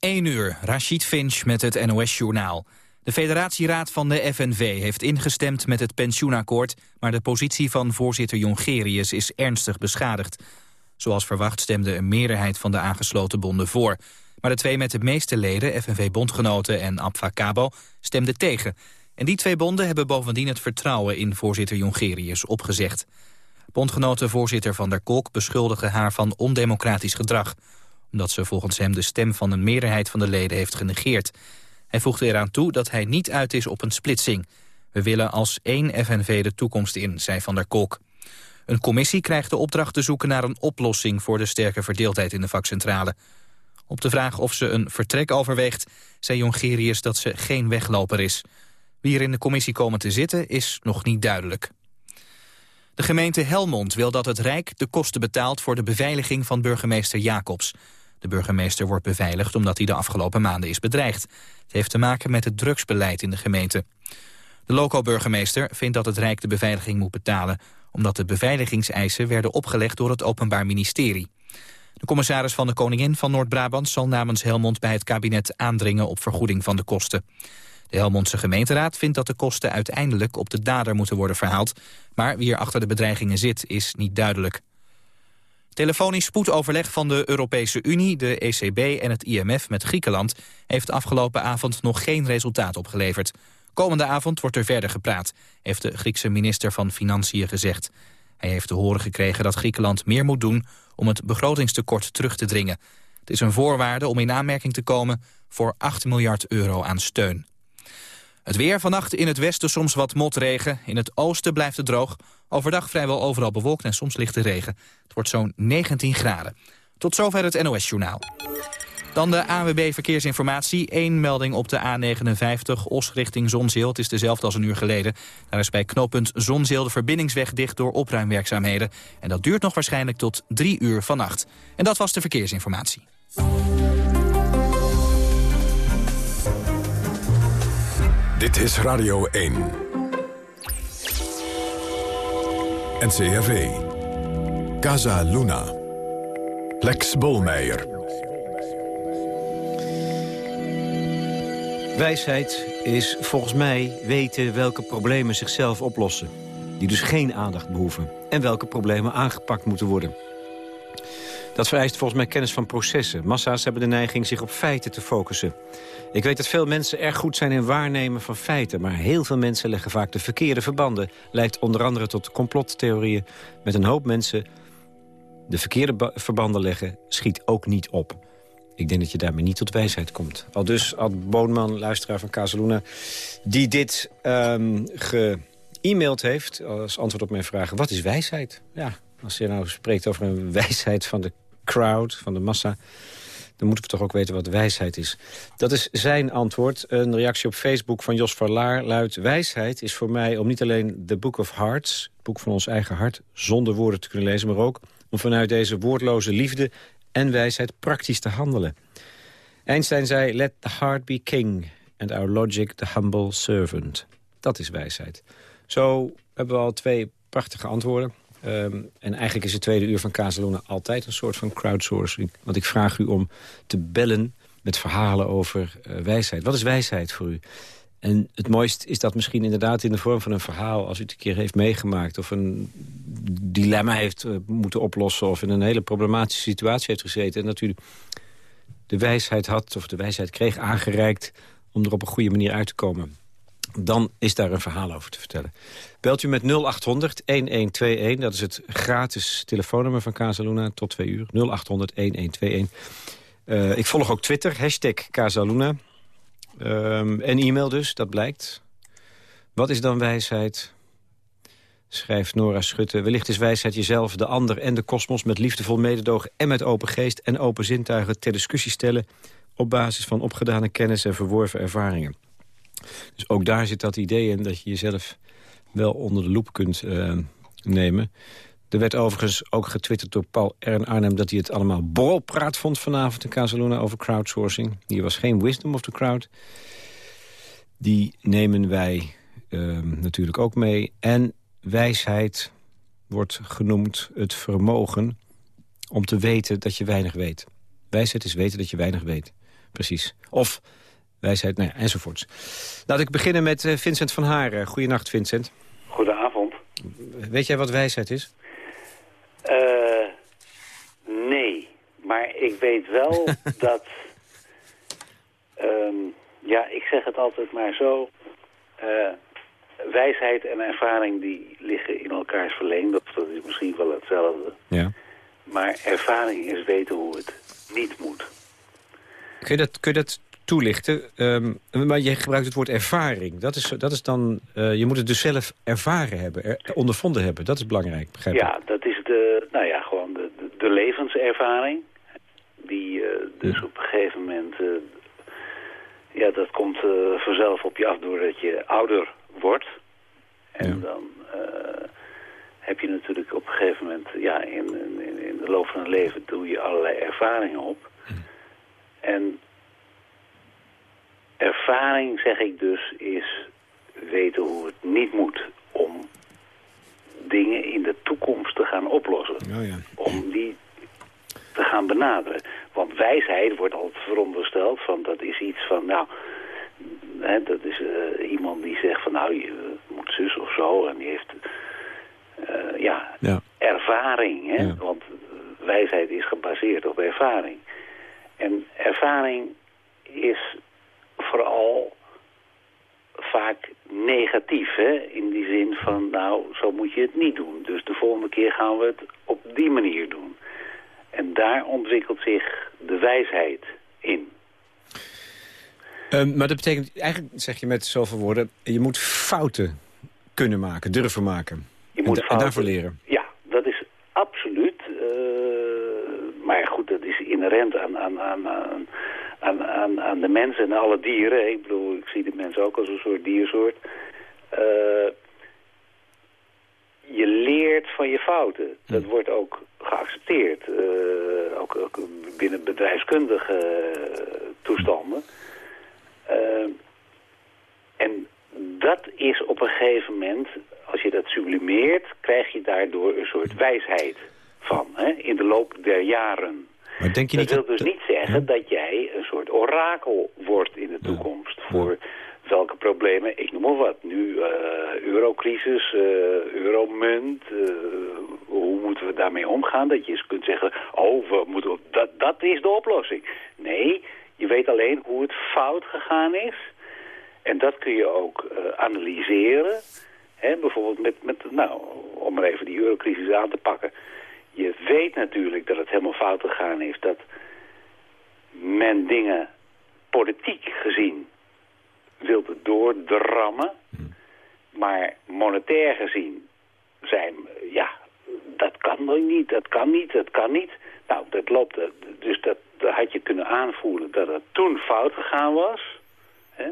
1 uur, Rashid Finch met het NOS-journaal. De federatieraad van de FNV heeft ingestemd met het pensioenakkoord... maar de positie van voorzitter Jongerius is ernstig beschadigd. Zoals verwacht stemde een meerderheid van de aangesloten bonden voor. Maar de twee met de meeste leden, FNV-bondgenoten en Abfacabo, stemden tegen. En die twee bonden hebben bovendien het vertrouwen in voorzitter Jongerius opgezegd. Bondgenotenvoorzitter Van der Kolk beschuldigde haar van ondemocratisch gedrag omdat ze volgens hem de stem van een meerderheid van de leden heeft genegeerd. Hij voegde eraan toe dat hij niet uit is op een splitsing. We willen als één FNV de toekomst in, zei Van der Kolk. Een commissie krijgt de opdracht te zoeken naar een oplossing... voor de sterke verdeeldheid in de vakcentrale. Op de vraag of ze een vertrek overweegt, zei Jongerius dat ze geen wegloper is. Wie er in de commissie komen te zitten is nog niet duidelijk. De gemeente Helmond wil dat het Rijk de kosten betaalt... voor de beveiliging van burgemeester Jacobs. De burgemeester wordt beveiligd omdat hij de afgelopen maanden is bedreigd. Het heeft te maken met het drugsbeleid in de gemeente. De loco-burgemeester vindt dat het Rijk de beveiliging moet betalen... omdat de beveiligingseisen werden opgelegd door het Openbaar Ministerie. De commissaris van de Koningin van Noord-Brabant zal namens Helmond bij het kabinet aandringen op vergoeding van de kosten. De Helmondse gemeenteraad vindt dat de kosten uiteindelijk op de dader moeten worden verhaald. Maar wie er achter de bedreigingen zit is niet duidelijk. Telefonisch spoedoverleg van de Europese Unie, de ECB en het IMF met Griekenland... heeft afgelopen avond nog geen resultaat opgeleverd. Komende avond wordt er verder gepraat, heeft de Griekse minister van Financiën gezegd. Hij heeft te horen gekregen dat Griekenland meer moet doen om het begrotingstekort terug te dringen. Het is een voorwaarde om in aanmerking te komen voor 8 miljard euro aan steun. Het weer vannacht in het westen soms wat motregen. In het oosten blijft het droog. Overdag vrijwel overal bewolkt en soms lichte regen. Het wordt zo'n 19 graden. Tot zover het NOS-journaal. Dan de ANWB Verkeersinformatie. Eén melding op de A59, Os richting Zonzeel. Het is dezelfde als een uur geleden. Daar is bij knooppunt Zonzeel de verbindingsweg dicht door opruimwerkzaamheden. En dat duurt nog waarschijnlijk tot drie uur vannacht. En dat was de verkeersinformatie. Dit is Radio 1. NCRV. Casa Luna. Lex Bolmeijer. Wijsheid is volgens mij weten welke problemen zichzelf oplossen. Die dus geen aandacht behoeven. En welke problemen aangepakt moeten worden. Dat vereist volgens mij kennis van processen. Massa's hebben de neiging zich op feiten te focussen. Ik weet dat veel mensen erg goed zijn in waarnemen van feiten... maar heel veel mensen leggen vaak de verkeerde verbanden. Leidt onder andere tot complottheorieën. Met een hoop mensen de verkeerde verbanden leggen schiet ook niet op. Ik denk dat je daarmee niet tot wijsheid komt. Al dus Ad Boonman, luisteraar van Casaluna... die dit um, ge-mailed heeft als antwoord op mijn vragen... wat is wijsheid? Ja, als je nou spreekt over een wijsheid van de crowd, van de massa... dan moeten we toch ook weten wat wijsheid is. Dat is zijn antwoord. Een reactie op Facebook van Jos Verlaar luidt... wijsheid is voor mij om niet alleen The Book of Hearts... het boek van ons eigen hart, zonder woorden te kunnen lezen... maar ook om vanuit deze woordloze liefde en wijsheid praktisch te handelen. Einstein zei, let the heart be king... and our logic the humble servant. Dat is wijsheid. Zo hebben we al twee prachtige antwoorden. Ehm, en eigenlijk is het tweede uur van Casaluna altijd een soort van crowdsourcing. Want ik vraag u om te bellen met verhalen over uh, wijsheid. Wat is wijsheid voor u? En het mooist is dat misschien inderdaad in de vorm van een verhaal... als u het een keer heeft meegemaakt of een dilemma heeft uh, moeten oplossen... of in een hele problematische situatie heeft gezeten... en dat u de wijsheid had of de wijsheid kreeg aangereikt... om er op een goede manier uit te komen dan is daar een verhaal over te vertellen. Belt u met 0800 1121, dat is het gratis telefoonnummer van Casaluna, tot twee uur. 0800 1121. Uh, ik volg ook Twitter, hashtag Casaluna. Um, en e-mail dus, dat blijkt. Wat is dan wijsheid? Schrijft Nora Schutte. Wellicht is wijsheid jezelf, de ander en de kosmos... met liefdevol mededogen en met open geest en open zintuigen... ter discussie stellen op basis van opgedane kennis en verworven ervaringen. Dus ook daar zit dat idee in dat je jezelf wel onder de loep kunt uh, nemen. Er werd overigens ook getwitterd door Paul Ern Arnhem... dat hij het allemaal borrelpraat vond vanavond in Casaluna over crowdsourcing. Hier was geen wisdom of the crowd. Die nemen wij uh, natuurlijk ook mee. En wijsheid wordt genoemd het vermogen om te weten dat je weinig weet. Wijsheid is weten dat je weinig weet. precies. Of wijsheid, nou ja, enzovoorts. Laat ik beginnen met uh, Vincent van Haren. Goedenacht, Vincent. Goedenavond. Weet jij wat wijsheid is? Uh, nee, maar ik weet wel dat... Um, ja, ik zeg het altijd maar zo... Uh, wijsheid en ervaring die liggen in elkaars verlengd. Dat, dat is misschien wel hetzelfde. Ja. Maar ervaring is weten hoe het niet moet. Kun je dat, kun je dat toelichten? Um, maar je gebruikt het woord ervaring. Dat is, dat is dan, uh, je moet het dus zelf ervaren hebben, er, ondervonden hebben. Dat is belangrijk, begrijp ik? Ja, dat is de, nou ja, gewoon de, de, de levenservaring. Die uh, dus ja. op een gegeven moment... Uh, ja, dat komt vanzelf op je af doordat je ouder wordt. En ja. dan heb je natuurlijk op een gegeven moment... Ja, in, in, in de loop van het leven doe je allerlei ervaringen op. Hm. En ervaring, zeg ik dus, is weten hoe het niet moet om dingen in de toekomst te gaan oplossen. Oh ja. Om die te gaan benaderen. Want wijsheid wordt altijd verondersteld van dat is iets van, nou, hè, dat is uh, iemand die zegt van nou, je moet zus of zo en die heeft uh, ja, ja, ervaring. Hè? Ja. Want wijsheid is gebaseerd op ervaring. En ervaring is vooral vaak negatief, hè? in die zin van, nou, zo moet je het niet doen. Dus de volgende keer gaan we het op die manier doen. En daar ontwikkelt zich de wijsheid in. Um, maar dat betekent, eigenlijk zeg je met zoveel woorden... je moet fouten kunnen maken, durven maken. Je moet en, fouten, en daarvoor leren. Ja, dat is absoluut. Uh, maar goed, dat is inherent aan... aan, aan, aan aan, aan, aan de mensen en alle dieren. Ik bedoel, ik zie de mensen ook als een soort diersoort. Uh, je leert van je fouten. Dat Hm. wordt ook geaccepteerd. Uh, ook, ook, binnen bedrijfskundige toestanden. Uh, en dat is op een gegeven moment, als je dat sublimeert... krijg je daardoor een soort wijsheid van, hè, in de loop der jaren. Maar denk je dat niet wil dus niet zeggen ja. dat jij soort orakel wordt in de toekomst. Ja. Voor welke problemen, ik noem maar wat. Nu uh, eurocrisis, uh, euromunt. Uh, hoe moeten we daarmee omgaan? Dat je eens kunt zeggen, oh, we moeten, dat, dat is de oplossing. Nee, je weet alleen hoe het fout gegaan is. En dat kun je ook analyseren. Hè, bijvoorbeeld met, met, nou, om maar even die eurocrisis aan te pakken je weet natuurlijk dat het helemaal fout gegaan is. Dat men dingen politiek gezien wilde doordrammen. Maar monetair gezien zijn, ja, dat kan niet, dat kan niet, dat kan niet. Nou, dat loopt, dus dat, dat had je kunnen aanvoelen dat het toen fout gegaan was. Hè?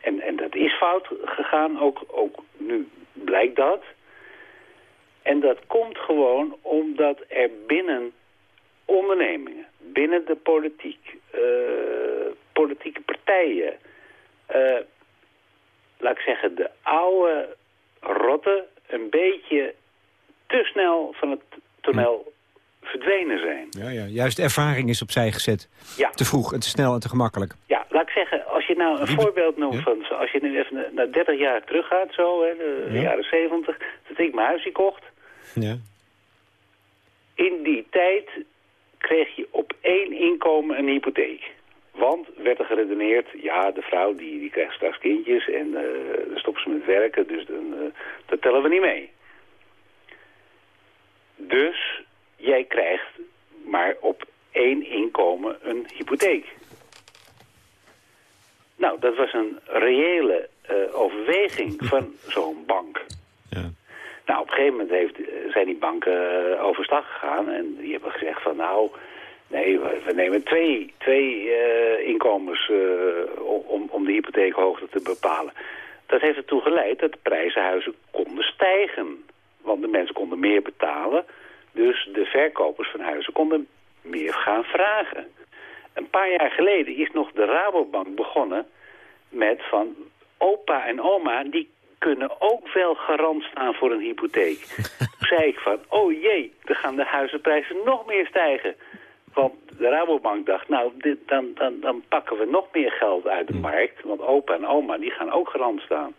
En, en dat is fout gegaan, ook, ook nu blijkt dat. En dat komt gewoon omdat er binnen ondernemingen, binnen de politiek, uh, politieke partijen, uh, laat ik zeggen, de oude rotten een beetje te snel van het toneel verdwenen zijn. Ja, ja, juist ervaring is opzij gezet. Ja. Te vroeg en te snel en te gemakkelijk. Ja, laat ik zeggen, als je nou een voorbeeld noemt Ja. van, als je nu even naar 30 jaar terug gaat, zo, hè, de Ja. jaren 70, dat ik mijn huisje kocht. Ja. In die tijd kreeg je op één inkomen een hypotheek. Want werd er geredeneerd, ja, de vrouw die, die krijgt straks kindjes en eh, dan stopt ze met werken, dus dan, eh, dat tellen we niet mee. Dus jij krijgt maar op één inkomen een hypotheek. Nou, dat was een reële eh, overweging van zo'n bank. Ja. Nou, op een gegeven moment heeft, eh, zijn die banken uh, overstag gegaan en die hebben gezegd van nou, nee, we, nemen twee, twee uh, inkomens om, om de hypotheekhoogte te bepalen. Dat heeft ertoe geleid dat de prijzen huizen konden stijgen. Want de mensen konden meer betalen, dus de verkopers van huizen konden meer gaan vragen. Een paar jaar geleden is nog de Rabobank begonnen met van opa en oma, die kunnen ook wel garant staan voor een hypotheek. Toen zei ik van, oh jee, dan gaan de huizenprijzen nog meer stijgen. Want de Rabobank dacht, nou, dit, dan, dan, dan pakken we nog meer geld uit de markt. Want opa en oma, die gaan ook garant staan.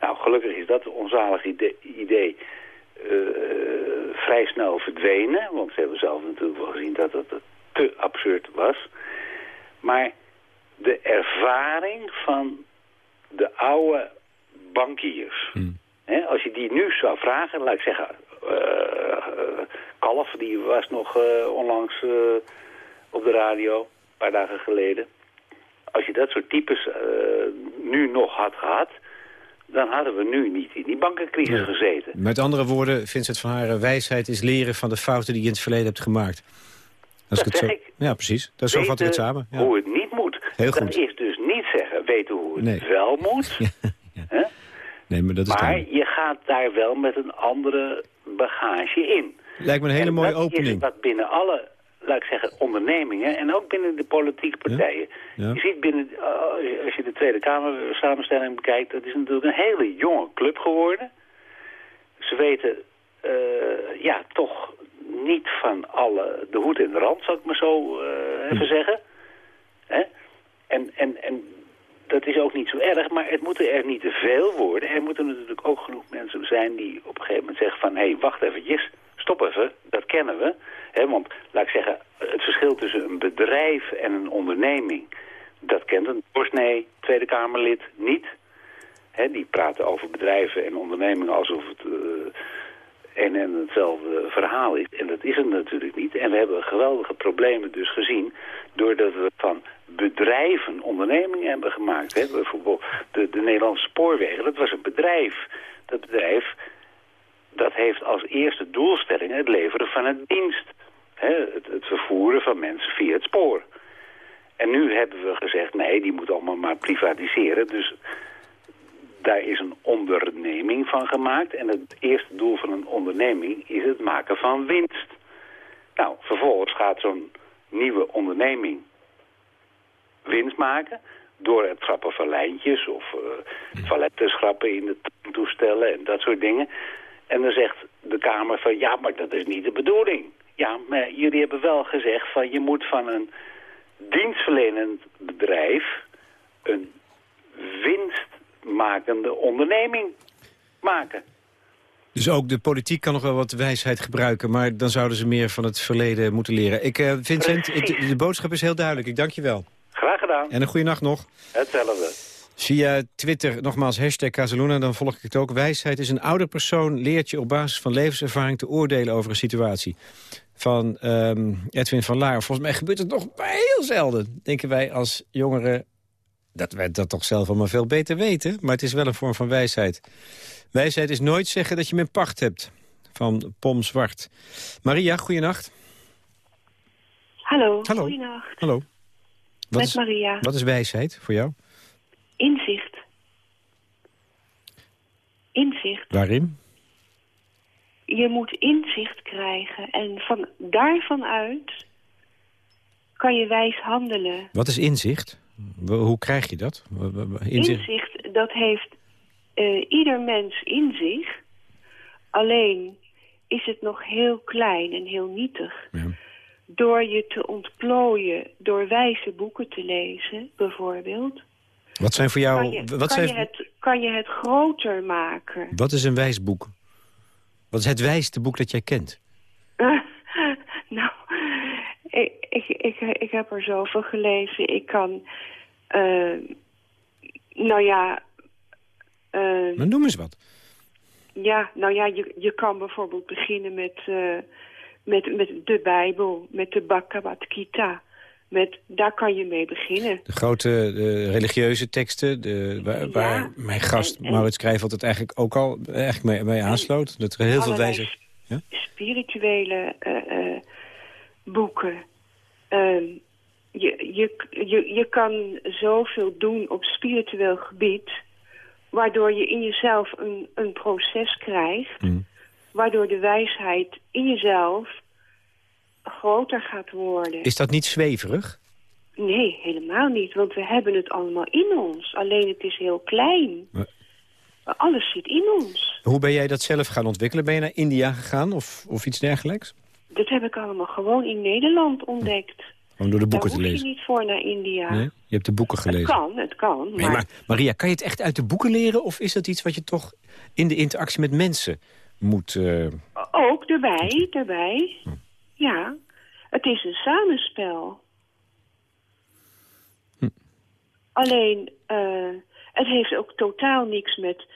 Nou, gelukkig is dat onzalig idee, idee uh, vrij snel verdwenen. Want ze hebben zelf natuurlijk wel gezien dat het te absurd was. Maar de ervaring van de oude bankiers... Hmm. Hè, als je die nu zou vragen, laat ik zeggen... Uh, Kalf, die was nog onlangs op de radio, een paar dagen geleden. Als je dat soort types nu nog had gehad dan hadden we nu niet in die bankencrisis gezeten. Met andere woorden, Vincent van Haren, wijsheid is leren van de fouten die je in het verleden hebt gemaakt. Als dat ik het zo... ik. Ja, precies. Dat zo vat ik het samen. Ja. hoe het niet moet. Heel goed. Dat is dus niet zeggen weten hoe het wel moet. Nee, maar dat is maar je gaat daar wel met een andere bagage in. Lijkt me een hele mooie opening. Is wat binnen alle laat ik zeggen, ondernemingen en ook binnen de politieke partijen. Je ziet binnen, uh, als je de Tweede Kamer samenstelling bekijkt, dat is natuurlijk een hele jonge club geworden. Ze weten, uh, ja, toch niet van alle, de hoed en de rand, zal ik maar zo uh, even hm. zeggen. Hè? En, en, en dat is ook niet zo erg, maar het moeten er niet te veel worden. Er moeten natuurlijk ook genoeg mensen zijn die op een gegeven moment zeggen van... hé, hey, wacht eventjes, stop even, dat kennen we want, laat ik zeggen, het verschil tussen een bedrijf en een onderneming... dat kent een doorsnee Tweede Kamerlid niet. die praten over bedrijven en ondernemingen alsof het uh, en hetzelfde verhaal is. En dat is het natuurlijk niet. En we hebben geweldige problemen dus gezien... doordat we van bedrijven ondernemingen hebben gemaakt. He, bijvoorbeeld de, de Nederlandse spoorwegen, dat was een bedrijf. Dat bedrijf dat heeft als eerste doelstelling het leveren van een dienst. het, het, vervoeren van mensen via het spoor. En nu hebben we gezegd, nee, die moet allemaal maar privatiseren. Dus daar is een onderneming van gemaakt. En het eerste doel van een onderneming is het maken van winst. Nou, vervolgens gaat zo'n nieuwe onderneming winst maken door het schrappen van lijntjes of uh, toiletten schrappen in de toestellen en dat soort dingen. En dan zegt de Kamer van ja, maar dat is niet de bedoeling. Ja, maar jullie hebben wel gezegd van je moet van een dienstverlenend bedrijf een winstmakende onderneming maken. Dus ook de politiek kan nog wel wat wijsheid gebruiken... maar dan zouden ze meer van het verleden moeten leren. Ik, uh, Vincent, de boodschap is heel duidelijk. Ik dank je wel. Gedaan. En een goede nacht nog. Hetzelfde. Via Twitter, nogmaals, hashtag Casaluna, dan volg ik het ook. Wijsheid is een ouder persoon, leert je op basis van levenservaring te oordelen over een situatie. Van um, Edwin van Laar. Volgens mij gebeurt het nog heel zelden, denken wij als jongeren. Dat wij dat toch zelf allemaal veel beter weten. Maar het is wel een vorm van wijsheid. Wijsheid is nooit zeggen dat je mijn pacht hebt. Van Pom Zwart. Maria, goeienacht. Hallo, Hallo. goeienacht. Hallo. Wat Met is, Maria. Wat is wijsheid voor jou? Inzicht. Inzicht. Waarin? Je moet inzicht krijgen en van daarvan uit kan je wijs handelen. Wat is inzicht? Hoe krijg je dat? Inzicht, inzicht dat heeft uh, ieder mens in zich. Alleen is het nog heel klein en heel nietig. Ja. Door je te ontplooien, door wijze boeken te lezen, bijvoorbeeld... Wat zijn voor jou... Kan je, wat kan zijn, je het, kan je het groter maken? Wat is een wijs boek? Wat is het wijste boek dat jij kent? nou, ik, ik, ik, ik heb er zoveel gelezen. Ik kan... Uh, nou ja... Uh, maar noem eens wat. Ja, nou ja, je, je kan bijvoorbeeld beginnen met, uh, met, met de Bijbel, met de Bhagavad Gita. Met, daar kan je mee beginnen. De grote de religieuze teksten, de, waar, waar mijn gast en, Maurits Krijveld het eigenlijk ook al eigenlijk mee, mee aansloot. Dat er heel veel wijze... Ja? Spirituele uh, uh, boeken. Uh, je, je, je, je kan zoveel doen op spiritueel gebied... waardoor je in jezelf een, een proces krijgt... Mm. Waardoor de wijsheid in jezelf groter gaat worden. Is dat niet zweverig? Nee, helemaal niet. Want we hebben het allemaal in ons. Alleen het is heel klein. Maar... Alles zit in ons. Hoe ben jij dat zelf gaan ontwikkelen? Ben je naar India gegaan of, of iets dergelijks? Dat heb ik allemaal gewoon in Nederland ontdekt. Om door de boeken Daar te lezen. je niet voor naar India. Nee? Je hebt de boeken Het gelezen. kan, het kan. Nee, maar Maria, kan je het echt uit de boeken leren? Of is dat iets wat je toch in de interactie met mensen moet... eh, Ook erbij, erbij. Ja, het is een samenspel. Alleen, eh, het heeft ook totaal niks met,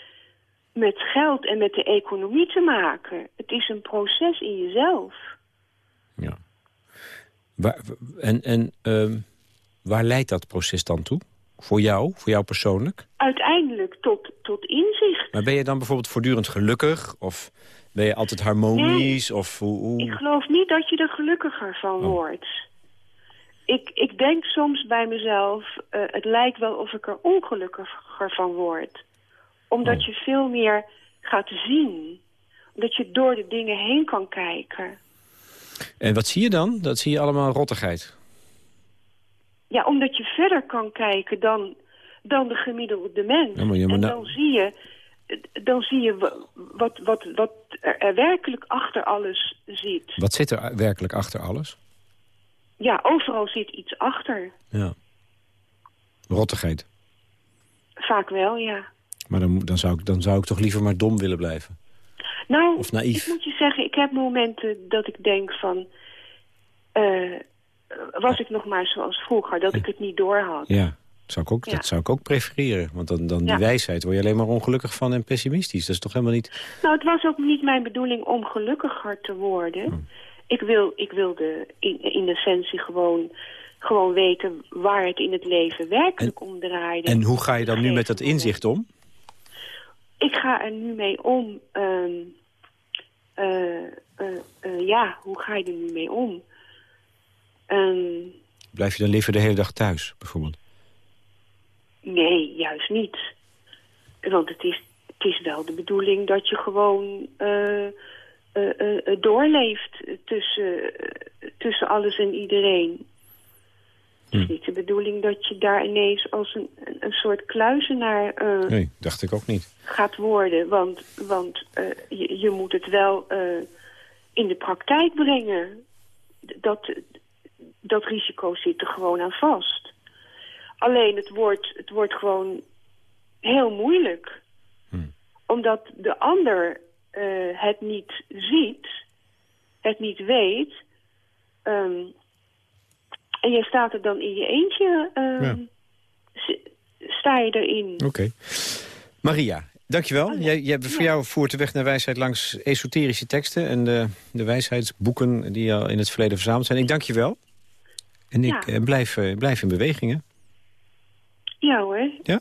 met geld en met de economie te maken. Het is een proces in jezelf. ja. Waar, en en ehm, waar leidt dat proces dan toe? Voor jou, voor jou persoonlijk? Uiteindelijk tot, tot inzicht. Maar ben je dan bijvoorbeeld voortdurend gelukkig? Of ben je altijd harmonisch? Of hoe, hoe- Ik geloof niet dat je er gelukkiger van Oh. wordt. Ik, ik denk soms bij mezelf, eh, het lijkt wel of ik er ongelukkiger van word. Omdat Oh. je veel meer gaat zien. Omdat je door de dingen heen kan kijken. En wat zie je dan? Dat zie je allemaal rottigheid. Ja, omdat je verder kan kijken dan, dan de gemiddelde mens. Ja, maar en nou- dan zie je, dan zie je wa- wat, wat, wat er er werkelijk achter alles zit. Wat zit er werkelijk achter alles? Ja, overal zit iets achter. Ja. Rottigheid. Vaak wel, ja. Maar dan, dan, zou ik, dan zou ik toch liever maar dom willen blijven. Nou, Of naïef. ik moet je zeggen, ik heb momenten dat ik denk van... eh, was ik nog maar zoals vroeger, dat ik het niet doorhad. Ja, dat zou ik ook, Ja. dat zou ik ook prefereren. Want dan, dan die Ja. wijsheid word je alleen maar ongelukkig van en pessimistisch. Dat is toch helemaal niet... Nou, het was ook niet mijn bedoeling om gelukkiger te worden. Hm. Ik, wil, ik wilde in, in essentie gewoon, gewoon weten waar het in het leven werkelijk om draaide. En hoe ga je dan nu met dat inzicht om? Ik ga er nu mee om. ehm, eh, eh, eh, ja, hoe ga je er nu mee om? Ehm, Blijf je dan liever de hele dag thuis, bijvoorbeeld? nee, juist niet. Want het is, het is wel de bedoeling dat je gewoon eh, doorleeft tussen, tussen alles en iedereen. Het is Hm. niet de bedoeling dat je daar ineens als een, een, soort kluizenaar Nee, dacht ik ook niet. gaat worden. Want, want je, je moet het wel in de praktijk brengen. Dat, dat risico zit er gewoon aan vast. Alleen het wordt, het wordt gewoon heel moeilijk. Hmm. Omdat de ander eh, het niet ziet, het niet weet. ehm, en je staat er dan in je eentje, ehm, Ja. sta je erin. Oké. Maria, dankjewel. Oh, ja. Jij, jij, voor jou voert de weg naar wijsheid langs esoterische teksten... en de, de wijsheidsboeken die al in het verleden verzameld zijn. Ik dank je wel. En ik Ja. eh, blijf, eh, blijf in beweging, hè? Ja hoor, Ja?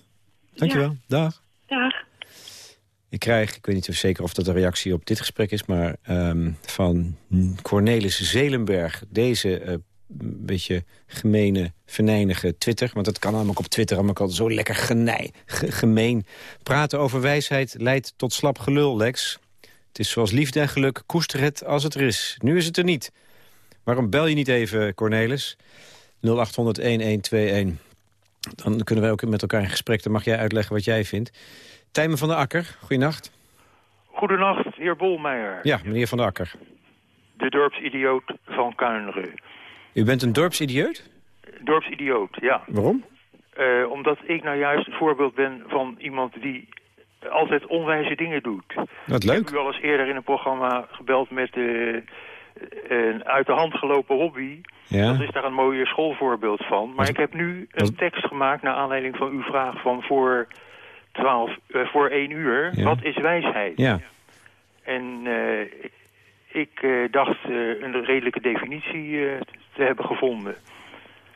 Dankjewel. Dag. dag. Ik krijg, ik weet niet of zeker of dat een reactie op dit gesprek is... maar ehm, van Cornelis Zelenberg, deze eh, beetje gemene, venijnige Twitter... want dat kan namelijk op Twitter allemaal zo lekker genij, ge- gemeen. Praten over wijsheid leidt tot slap gelul, Lex. Het is zoals liefde en geluk, koester het als het er is. Nu is het er niet. Waarom bel je niet even, Cornelis? 0800-1121. Dan kunnen wij ook met elkaar in gesprek. Dan mag jij uitleggen wat jij vindt. Tijmen van der Akker, goeienacht. Goedenacht, heer Bolmeijer. Ja, meneer van der Akker. De dorpsidioot van Kuineren. U bent een dorpsidioot? Dorpsidioot, ja. Waarom? Eh, omdat ik nou juist een voorbeeld ben van iemand die altijd onwijze dingen doet. Wat Ik heb leuk. u al eens eerder in een programma gebeld met eh, een uit de hand gelopen hobby. Dat Ja, is daar een mooie schoolvoorbeeld van. Maar ik heb nu een tekst gemaakt naar aanleiding van uw vraag van voor, 12, eh, voor 1 uur. Ja. Wat is wijsheid? ja. En eh, ik eh, dacht een redelijke definitie te hebben gevonden.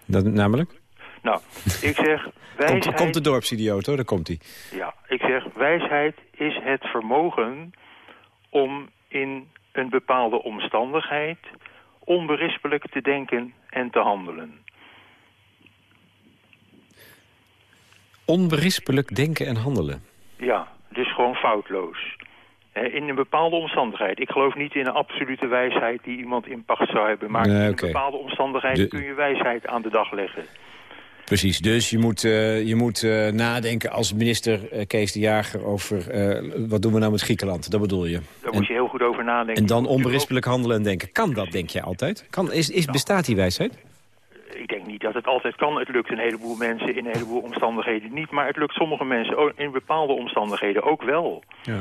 Dat, namelijk? Nou, ik zeg wijsheid... Komt, komt de dorpsidioot, hoor, daar komt hij. Ja, ik zeg wijsheid is het vermogen om in een bepaalde omstandigheid onberispelijk te denken en te handelen. Onberispelijk denken en handelen. Ja, dus gewoon foutloos. In een bepaalde omstandigheid. Ik geloof niet in een absolute wijsheid die iemand in pacht zou hebben. Maar Nee, in oké. een bepaalde omstandigheid De- kun je wijsheid aan de dag leggen. Precies, dus je moet, uh, je moet uh, nadenken als minister uh, Kees de Jager over... wat doen we nou met Griekenland, dat bedoel je? Daar moet je heel goed over nadenken. En dan onberispelijk handelen en denken. Kan dat, denk je altijd? Kan, is, is, bestaat die wijsheid? Ik denk niet dat het altijd kan. Het lukt een heleboel mensen in een heleboel omstandigheden niet. Maar het lukt sommige mensen in bepaalde omstandigheden ook wel. Ja.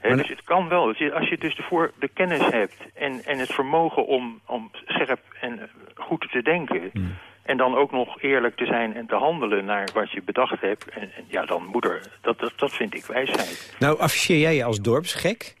He, dus het kan wel. Als je dus de, voor, de kennis hebt en, en het vermogen om, om scherp en goed te denken... Hmm. En dan ook nog eerlijk te zijn en te handelen naar wat je bedacht hebt. En, en ja, dan moet er, dat, dat, dat vind ik wijsheid. Nou, afficheer jij je als dorpsgek?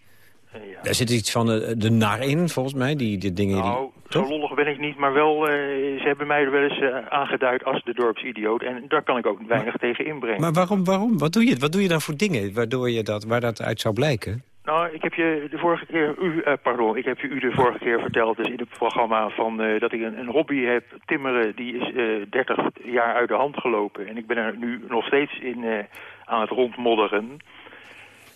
Uh, ja. Daar zit iets van de, de nar in, volgens mij, die, die dingen. Nou, die, zo lollig ben ik niet, maar wel, uh, ze hebben mij er wel eens uh, aangeduid als de dorpsidioot. En daar kan ik ook weinig maar, tegen inbrengen. Maar waarom, waarom? Wat doe je, wat doe je dan voor dingen waardoor je dat, waar dat uit zou blijken? Nou, ik heb je de vorige keer, u, uh, pardon, ik heb je u de vorige keer verteld, dus in het programma, van, uh, dat ik een, een, hobby heb, timmeren, die is uh, 30 jaar uit de hand gelopen. En ik ben er nu nog steeds in aan het rondmodderen.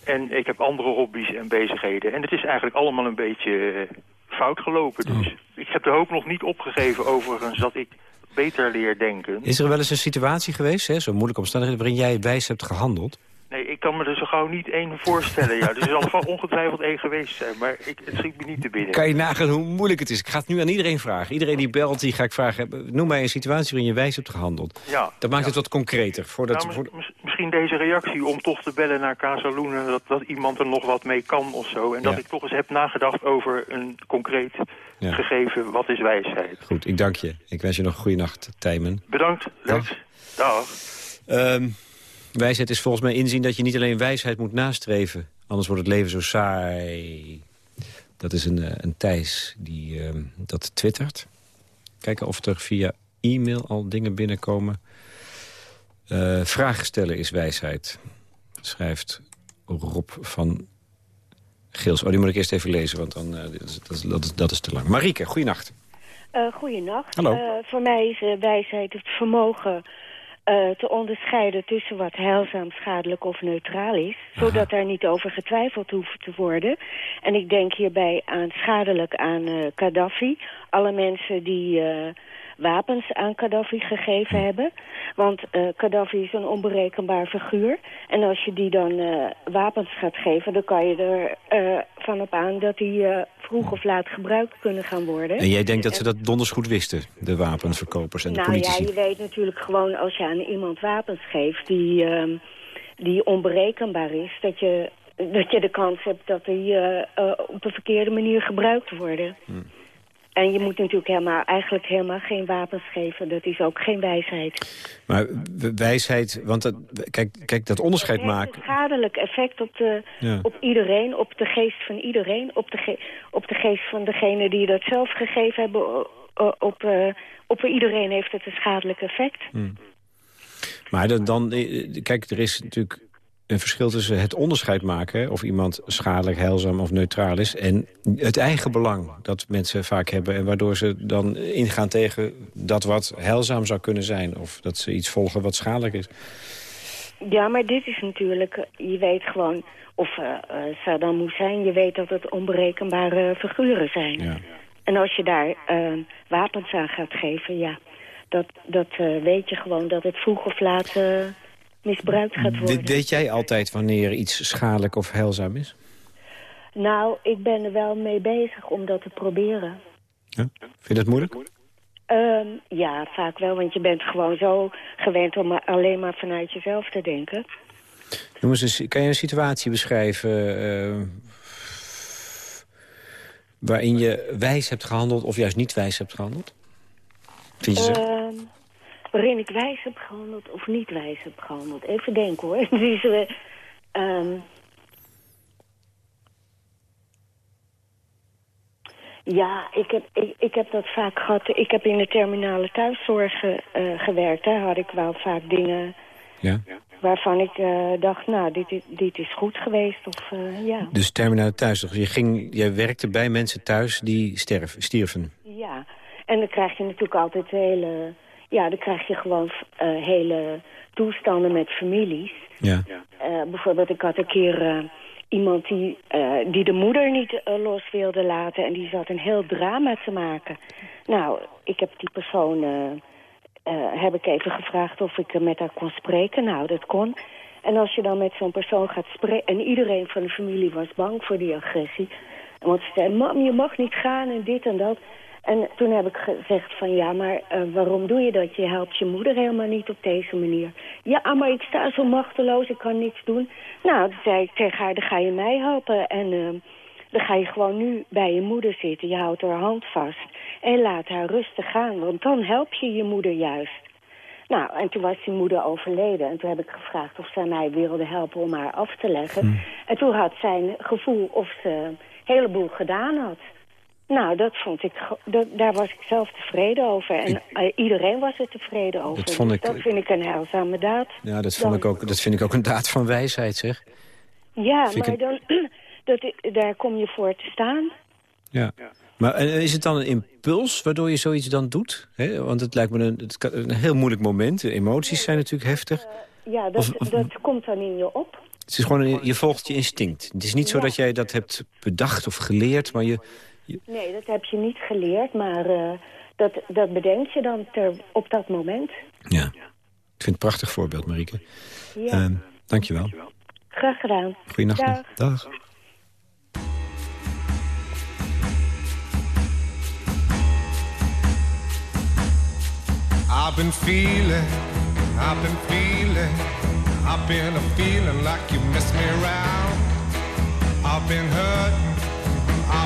En ik heb andere hobby's en bezigheden. En het is eigenlijk allemaal een beetje fout gelopen. Dus oh. ik heb de hoop nog niet opgegeven overigens dat ik beter leer denken. Is er wel eens een situatie geweest, zo'n moeilijke omstandigheden, waarin jij wijs hebt gehandeld? Nee, ik kan me er zo gauw niet één voorstellen. Ja. Er zal ongetwijfeld één geweest zijn, maar ik, het schiet me niet te binnen. Kan je nagaan hoe moeilijk het is? Ik ga het nu aan iedereen vragen. Iedereen die belt, die ga ik vragen... noem mij een situatie waarin je wijs hebt gehandeld. Ja, dat maakt het wat concreter. Voordat, nou, Misschien deze reactie om toch te bellen naar Casaluna... Dat, dat iemand er nog wat mee kan of zo. En dat ik toch eens heb nagedacht over een concreet gegeven... wat is wijsheid. Goed, ik dank je. Ik wens je nog een goede nacht, Tijmen. Bedankt, Lex. Dag. Dag. Um, Wijsheid is volgens mij inzien dat je niet alleen wijsheid moet nastreven. Anders wordt het leven zo saai. Dat is een, eh, een Thijs die uh, dat twittert. Kijken of er via e-mail al dingen binnenkomen. Uh, vragen stellen is wijsheid. Schrijft Rob van Geels. Oh, die moet ik eerst even lezen, want dan, uh, dat, is, dat, is, dat, is, te lang. Marieke, goeienacht. Uh, goeienacht. Hallo. voor mij is wijsheid het vermogen uh, te onderscheiden tussen wat heilzaam, schadelijk of neutraal is. Zodat daar niet over getwijfeld hoeft te worden. En ik denk hierbij aan schadelijk aan uh, Gaddafi. Alle mensen die... Uh, wapens aan Gaddafi gegeven hebben. Want uh, Gaddafi is een onberekenbaar figuur. En als je die dan uh, wapens gaat geven... dan kan je er uh, van op aan dat die vroeg of laat gebruikt kunnen gaan worden. En jij denkt dat ze dat donders goed wisten, de wapenverkopers en de nou, politici? Nou ja, je weet natuurlijk gewoon als je aan iemand wapens geeft... die, ehm, die onberekenbaar is, dat je, dat je de kans hebt dat die op een verkeerde manier gebruikt worden. Hmm. En je moet natuurlijk helemaal, eigenlijk helemaal geen wapens geven. Dat is ook geen wijsheid. Maar wijsheid, want dat, kijk, kijk, dat onderscheid maken... een schadelijk effect op, de, op iedereen, op de geest van iedereen... op de, ge op de geest van degene die dat zelf gegeven hebben... op, uh, op iedereen heeft het een schadelijk effect. Hmm. Maar dan, dan, eh, kijk, er is natuurlijk een verschil tussen het onderscheid maken... of iemand schadelijk, heilzaam of neutraal is... en het eigen belang dat mensen vaak hebben... en waardoor ze dan ingaan tegen dat wat heilzaam zou kunnen zijn... of dat ze iets volgen wat schadelijk is. Ja, maar dit is natuurlijk... je weet gewoon, of uh, Saddam Hussein... je weet dat het onberekenbare figuren zijn. Ja. En als je daar uh, wapens aan gaat geven, ja... dat, dat weet je gewoon dat het vroeg of laat misbruikt gaat worden. Weet jij altijd wanneer iets schadelijk of heilzaam is? Nou, ik ben er wel mee bezig om dat te proberen. Ja? Vind je dat moeilijk? Um, ja, vaak wel, want je bent gewoon zo gewend om alleen maar vanuit jezelf te denken. Noem eens, kan je een situatie beschrijven uh, waarin je wijs hebt gehandeld of juist niet wijs hebt gehandeld? Vind je zo? Uh, waarin ik wijs heb gehandeld of niet wijs heb gehandeld. Even denken hoor. dus, uh, ja, ik heb, ik, ik, heb dat vaak gehad. Ik heb in de terminale thuiszorg uh, gewerkt. Daar had ik wel vaak dingen... Ja? Waarvan ik uh, dacht, nou, dit, dit is goed geweest. Of, ja. Dus terminale thuiszorg. Je, ging, je werkte bij mensen thuis die sterf, stierven? Ja, en dan krijg je natuurlijk altijd hele ja, dan krijg je gewoon uh, hele toestanden met families. Ja. Uh, bijvoorbeeld, ik had een keer uh, iemand die, die de moeder niet los wilde laten... en die zat een heel drama te maken. Nou, ik heb die persoon eh, heb ik even gevraagd of ik met haar kon spreken. Nou, dat kon. En als je dan met zo'n persoon gaat spreken... en iedereen van de familie was bang voor die agressie... want ze zei, mam, je mag niet gaan en dit en dat... En toen heb ik gezegd van ja, maar uh, waarom doe je dat? Je helpt je moeder helemaal niet op deze manier. Ja, maar ik sta zo machteloos, ik kan niets doen. Nou, toen zei ik tegen haar, dan ga je mij helpen. En uh, dan ga je gewoon nu bij je moeder zitten. Je houdt haar hand vast. En laat haar rustig gaan, want dan help je je moeder juist. Nou, en toen was die moeder overleden. En toen heb ik gevraagd of zij mij wilde helpen om haar af te leggen. Hmm. En toen had zij een gevoel of ze een heleboel gedaan had. Nou, dat vond ik, dat, daar was ik zelf tevreden over. En eh, iedereen was er tevreden over. Dat, vond ik, dat vind ik een heilzame daad. Ja, dat, vond ik ook, dat vind ik ook een daad van wijsheid, zeg. Ja, maar dan, dat, daar kom je voor te staan. Ja. Maar eh, is het dan een impuls waardoor je zoiets dan doet? Want het lijkt me een, het een heel moeilijk moment. De emoties zijn natuurlijk heftig. Uh, ja, dat, dat komt dan in je op. Het is gewoon, je volgt je instinct. Het is niet zo dat jij dat hebt bedacht of geleerd, maar je, Nee, dat heb je niet geleerd, maar uh, dat, dat bedenk je dan ter, op dat moment. Ja, ik vind het een prachtig voorbeeld, Marieke. Ja. Uh, dankjewel. Graag gedaan. Goeienacht. Dag. Dag. I've been feeling, I've been feeling, I've been a feeling like you miss me around. I've been hurting.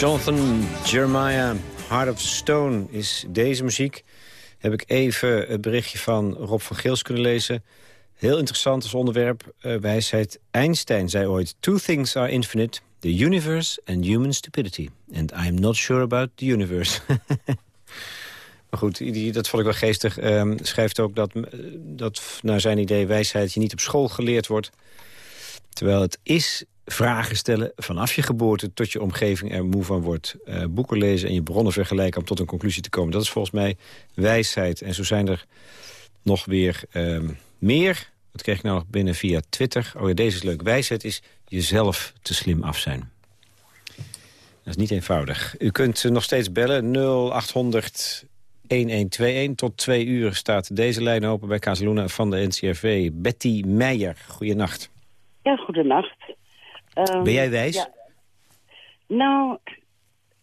Jonathan Jeremiah, Heart of Stone is deze muziek. Heb ik even het berichtje van Rob van Geels kunnen lezen. Heel interessant als onderwerp. Uh, wijsheid Einstein zei ooit... Two things are infinite, the universe and human stupidity. And I'm not sure about the universe. maar goed, dat vond ik wel geestig. Um, schrijft ook dat, dat naar zijn idee wijsheid je niet op school geleerd wordt. Terwijl het is vragen stellen vanaf je geboorte tot je omgeving er moe van wordt. Uh, boeken lezen en je bronnen vergelijken om tot een conclusie te komen. Dat is volgens mij wijsheid. En zo zijn er nog weer uh, meer. Wat kreeg ik nou nog binnen via Twitter? Oh ja, deze is leuk. Wijsheid is jezelf te slim af zijn. Dat is niet eenvoudig. U kunt nog steeds bellen 0800 1121. Tot twee uur staat deze lijn open bij Casaluna van de NCRV. Betty Meijer, goeienacht. Ja, goedenacht. Um, ben jij wijs? Ja. Nou,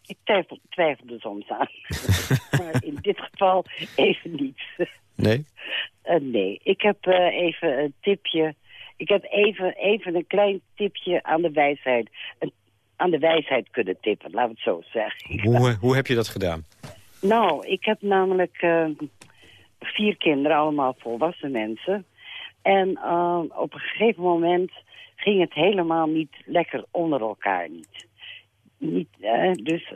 ik twijfel, twijfel er soms aan. maar in dit geval even niet. Nee? Uh, nee, ik heb uh, even een tipje. Ik heb even, even een klein tipje aan de wijsheid. Een, aan de wijsheid kunnen tippen, laten we het zo zeggen. Hoe, hoe heb je dat gedaan? Nou, ik heb namelijk uh, vier kinderen, allemaal volwassen mensen. En uh, op een gegeven moment ging het helemaal niet lekker onder elkaar niet. niet uh, dus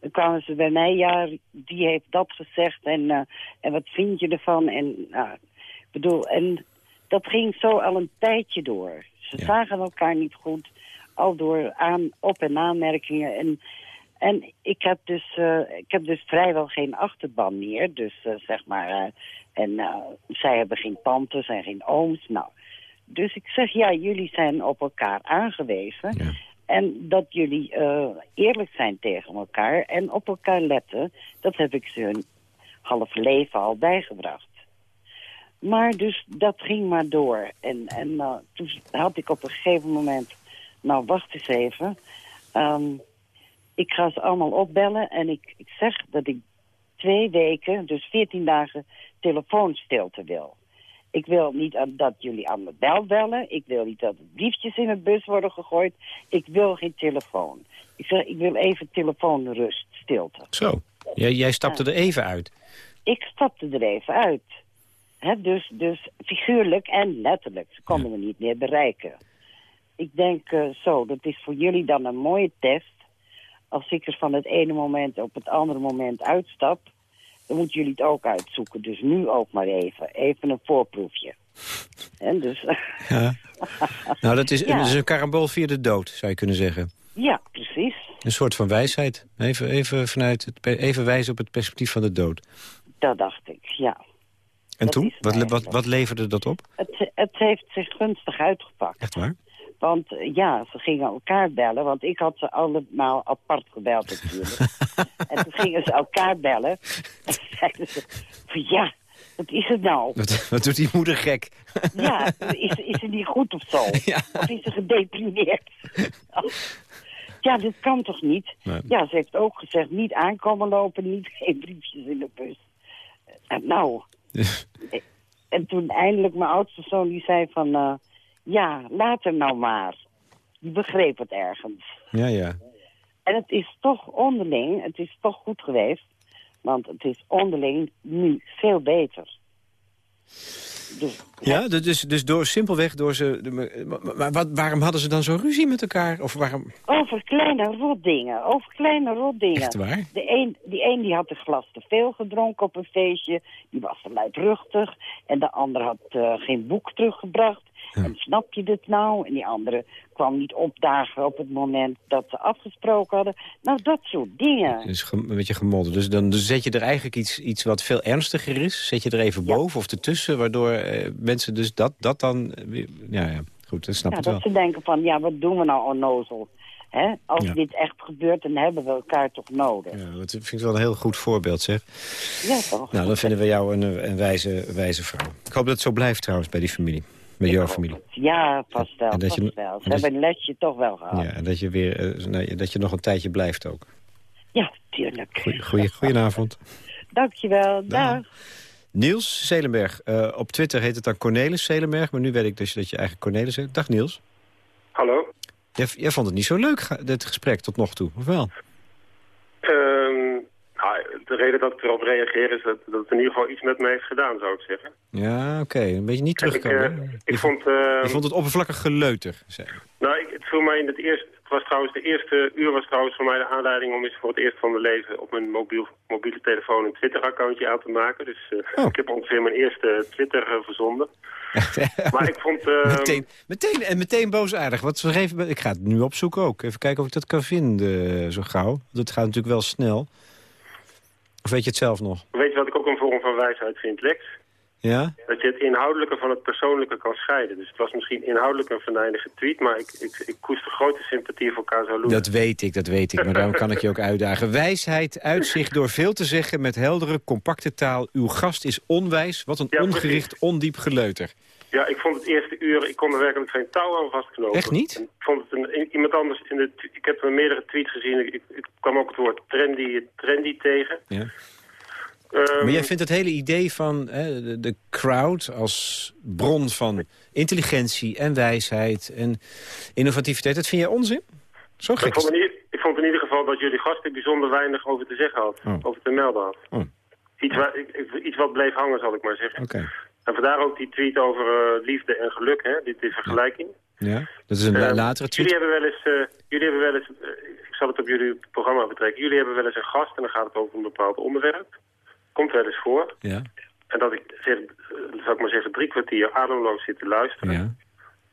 dan kwamen ze bij mij, ja, die heeft dat gezegd en, en wat vind je ervan? En, nou, bedoel, en dat ging zo al een tijdje door. Ze ja. zagen elkaar niet goed, al door aan, op- en aanmerkingen. En en ik heb dus, uh, ik heb dus vrijwel geen achterban meer. Dus uh, zeg maar, uh, en zij hebben geen tantes en geen ooms. Nou, dus ik zeg, ja, jullie zijn op elkaar aangewezen. Ja. En dat jullie eerlijk zijn tegen elkaar en op elkaar letten. Dat heb ik ze hun half leven al bijgebracht. Maar dus dat ging maar door. En, en toen had ik op een gegeven moment... Nou, wacht eens even... Um, ik ga ze allemaal opbellen en ik, ik zeg dat ik twee weken, dus 14 dagen, telefoonstilte wil. Ik wil niet dat jullie aan de bel bellen. Ik wil niet dat briefjes in het bus worden gegooid. Ik wil geen telefoon. Ik zeg, ik wil even telefoonrust, stilte. Zo, jij, jij stapte er even uit. Ik stapte er even uit. He, dus, dus figuurlijk en letterlijk. Ze konden ja. me niet meer bereiken. Ik denk uh, zo, dat is voor jullie dan een mooie test als ik er van het ene moment op het andere moment uitstap... dan moeten jullie het ook uitzoeken. Dus nu ook maar even. Even een voorproefje. En dus... Ja. nou, dat is, ja. dat is een karambol via de dood, zou je kunnen zeggen. Ja, precies. Een soort van wijsheid. Even, even, vanuit het, even wijzen op het perspectief van de dood. Dat dacht ik, ja. En dat toen? Wat, wat, wat leverde dat op? Het, het heeft zich gunstig uitgepakt. Echt waar? Want ja, ze gingen elkaar bellen. Want ik had ze allemaal apart gebeld natuurlijk. en toen gingen ze elkaar bellen. En zeiden ze van ja, wat is het nou? Wat, wat doet die moeder gek? ja, is, is ze niet goed of zo? Ja. Of is ze gedeprimeerd? ja, dit kan toch niet? Nee. Ja, ze heeft ook gezegd niet aankomen lopen, niet geen briefjes in de bus. En nou... en toen eindelijk mijn oudste zoon die zei van... Uh, ja, laat hem nou maar. Die begreep het ergens. Ja, ja. En het is toch onderling, het is toch goed geweest. Want het is onderling nu veel beter. Dus, ja, dus, dus door, simpelweg door ze... Maar wat, waarom hadden ze dan zo ruzie met elkaar? Of waarom... Over kleine rotdingen. Over kleine rotdingen. Echt waar? De een, die een die had een glas te veel gedronken op een feestje. Die was te luidruchtig. En de ander had uh, geen boek teruggebracht. Ja. En snap je dit nou? En die andere kwam niet opdagen op het moment dat ze afgesproken hadden. Nou, dat soort dingen. Dus een beetje gemodder. Dus dan dus zet je er eigenlijk iets, iets wat veel ernstiger is. Zet je er even ja. boven of ertussen. Waardoor eh, mensen dus dat, dat dan... Ja, ja, goed, dat snap ja, ik dat wel. ze denken van, ja, wat doen we nou onnozel? Hè? Als Ja. dit echt gebeurt, dan hebben we elkaar toch nodig. Ja, dat vind ik wel een heel goed voorbeeld, zeg. Ja, toch? Nou, dan vinden we jou een, een wijze, wijze vrouw. Ik hoop dat het zo blijft trouwens bij die familie. Bij jouw familie. Ja, vast wel, En dat je- vast wel. Ze hebben een lesje toch wel gehad. Ja, en dat je, weer, eh, nee, dat je nog een tijdje blijft ook. Ja, tuurlijk. Goeie, goeie, goedenavond. Dankjewel, Dag. dag. Niels Zelenberg. Eh, op Twitter heet het dan Cornelis Zelenberg. Maar nu weet ik dus dat je eigenlijk Cornelis heet. Dag Niels. Hallo. Jij, jij vond het niet zo leuk, dit gesprek tot nog toe, of wel? Nou, de reden dat ik erop reageer is dat, dat het in ieder geval iets met me heeft gedaan, zou ik zeggen. Ja, oké. Een beetje niet Ik, terugkomen. eh, hè? ik vond... je vond het oppervlakkig geleuter. je. Nou, ik, het viel mij in het eerste was trouwens de eerste uur was trouwens voor mij de aanleiding om eens voor het eerst van mijn leven op mijn mobiel, mobiele telefoon een Twitter-accountje aan te maken. Dus uh, ik heb ongeveer mijn eerste Twitter verzonden. maar ik vond... Meteen, meteen, en meteen boosaardig. Wat, even, ik ga het nu opzoeken ook. Even kijken of ik dat kan vinden zo gauw. Dat gaat natuurlijk wel snel. Of weet je het zelf nog? Weet je wat ik ook een vorm van wijsheid vind, Lex? Ja? Dat je het inhoudelijke van het persoonlijke kan scheiden. Dus het was misschien inhoudelijk een venijnige tweet... maar ik, ik, ik koester grote sympathie voor Casa Dat weet ik, dat weet ik. Maar daarom kan ik je ook uitdagen. Wijsheid uitzicht door veel te zeggen met heldere, compacte taal. Uw gast is onwijs. Wat een ja, ongericht, ondiep geleuter. Ja, ik vond het eerste uur... Ik kon er werkelijk geen touw aan vastknopen. Echt niet? ik vond het een, iemand anders... In de, ik heb meerdere tweets gezien. Ik, ik kwam ook het woord trendy, trendy tegen. Ja. Um, maar jij vindt het hele idee van hè, de, de, crowd als bron van intelligentie en wijsheid en innovativiteit, dat vind jij onzin? Zo gek. Ik vond, in, ik vond in ieder geval dat jullie gasten bijzonder weinig over te zeggen had, oh. over te melden had. Oh. Iets, iets wat bleef hangen, zal ik maar zeggen. Okay. En vandaar ook die tweet over uh, liefde en geluk, hè, die, die vergelijking. Ja, dat is een uh, latere tweet. Jullie hebben wel eens, uh, jullie hebben wel eens ik zal het op jullie programma betrekken, jullie hebben wel eens een gast en dan gaat het over een bepaald onderwerp komt wel eens voor. Ja. En dat ik, zeg, zal ik maar zeggen, drie kwartier ademloos zit te luisteren. Ja.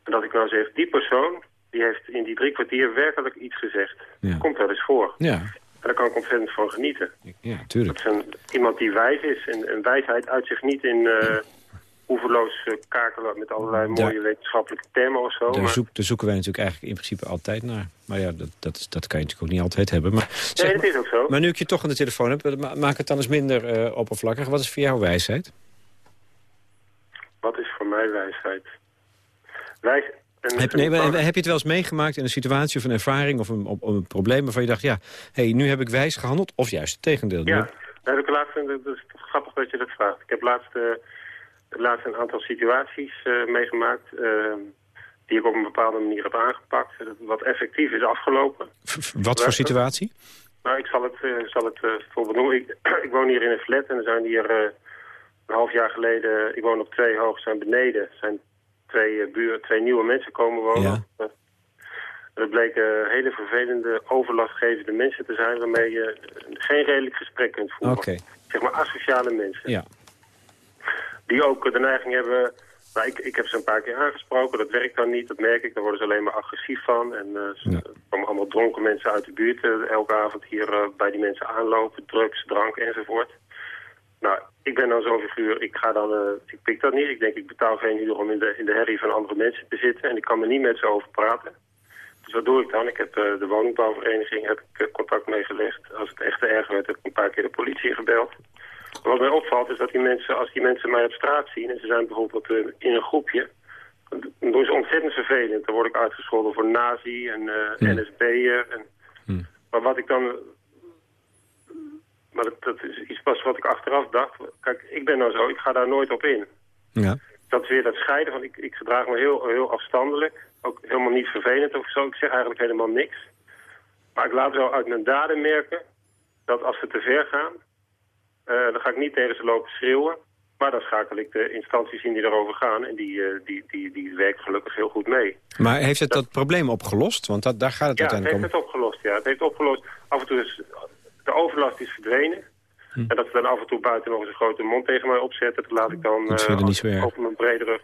En dat ik nou zeg, die persoon, die heeft in die drie kwartier werkelijk iets gezegd. Ja. Komt wel eens voor. Ja. En daar kan ik ontzettend van genieten. Ja, tuurlijk. Dat is een, iemand die wijs is. En, en wijsheid uit zich niet in... Uh, oeverloos uh, kakelen met allerlei mooie wetenschappelijke termen of zo. Daar, maar... zoek, daar zoeken wij natuurlijk eigenlijk in principe altijd naar. Maar ja, dat, dat, dat kan je natuurlijk ook niet altijd hebben. Maar, nee, dat is ook zo. Maar nu ik je toch aan de telefoon heb, maak het dan eens minder uh, oppervlakkig. Wat is voor jou wijsheid? Wat is voor mij wijsheid? Wijs... Heb, nee, heb je het wel eens meegemaakt in een situatie of een ervaring of een, op, op een probleem waarvan je dacht, ja, hey, nu heb ik wijs gehandeld, of juist het tegendeel? Ja, dat heb ik laatst, dat is grappig dat je dat vraagt. Ik heb laatst... Uh, laatst een aantal situaties uh, meegemaakt... Uh, die ik op een bepaalde manier heb aangepakt. Wat effectief is afgelopen. Wat voor situatie? Nou, ik zal het, uh, zal het bijvoorbeeld noemen. Ik, ik, woon hier in een flat en er zijn hier een half jaar geleden... Ik woon op twee hoog, zijn beneden. Zijn twee, buur, twee nieuwe mensen komen wonen. Ja. Dat bleken hele vervelende, overlastgevende mensen te zijn... waarmee je geen redelijk gesprek kunt voeren. Okay. Zeg maar asociale mensen. Ja die ook de neiging hebben... Nou, ik, ik heb ze een paar keer aangesproken, dat werkt dan niet, dat merk ik. Daar worden ze alleen maar agressief van. En uh, ja. er komen allemaal dronken mensen uit de buurt uh, elke avond hier uh, bij die mensen aanlopen. Drugs, drank enzovoort. Nou, ik ben dan zo'n figuur, ik ga dan, ik pik dat niet. Ik denk, ik betaal geen huur om in de, in de herrie van andere mensen te zitten. En ik kan er niet met ze over praten. Dus wat doe ik dan? Ik heb de woningbouwvereniging heb ik contact meegelegd. Als het echt te erg werd, heb ik een paar keer de politie gebeld. Wat mij opvalt is dat die mensen, als die mensen mij op straat zien... en ze zijn bijvoorbeeld uh, in een groepje... dan doen ze ontzettend vervelend. Dan word ik uitgescholden voor nazi en uh, Hmm. NSB'er. Hmm. Maar wat ik dan... Maar dat, dat, is iets pas wat ik achteraf dacht. Kijk, ik ben nou zo, ik ga daar nooit op in. Ja. Dat is weer dat scheiden, want ik, ik gedraag me heel, heel afstandelijk. Ook helemaal niet vervelend of zo. Ik zeg eigenlijk helemaal niks. Maar ik laat wel uit mijn daden merken... dat als ze te ver gaan... Uh, dan ga ik niet tegen ze lopen schreeuwen. Maar dan schakel ik de instanties in die erover gaan. En die, uh, die, die, die werken gelukkig heel goed mee. Maar heeft het dat, dat probleem opgelost? Want dat, daar gaat het ja, uiteindelijk om. Ja, het heeft het opgelost. Ja. Het heeft opgelost. Af en toe is de overlast is verdwenen. Hm. En dat ze dan af en toe buiten nog eens een grote mond tegen mij opzetten. Dat laat ik dan uh, niet zo over mijn bredere.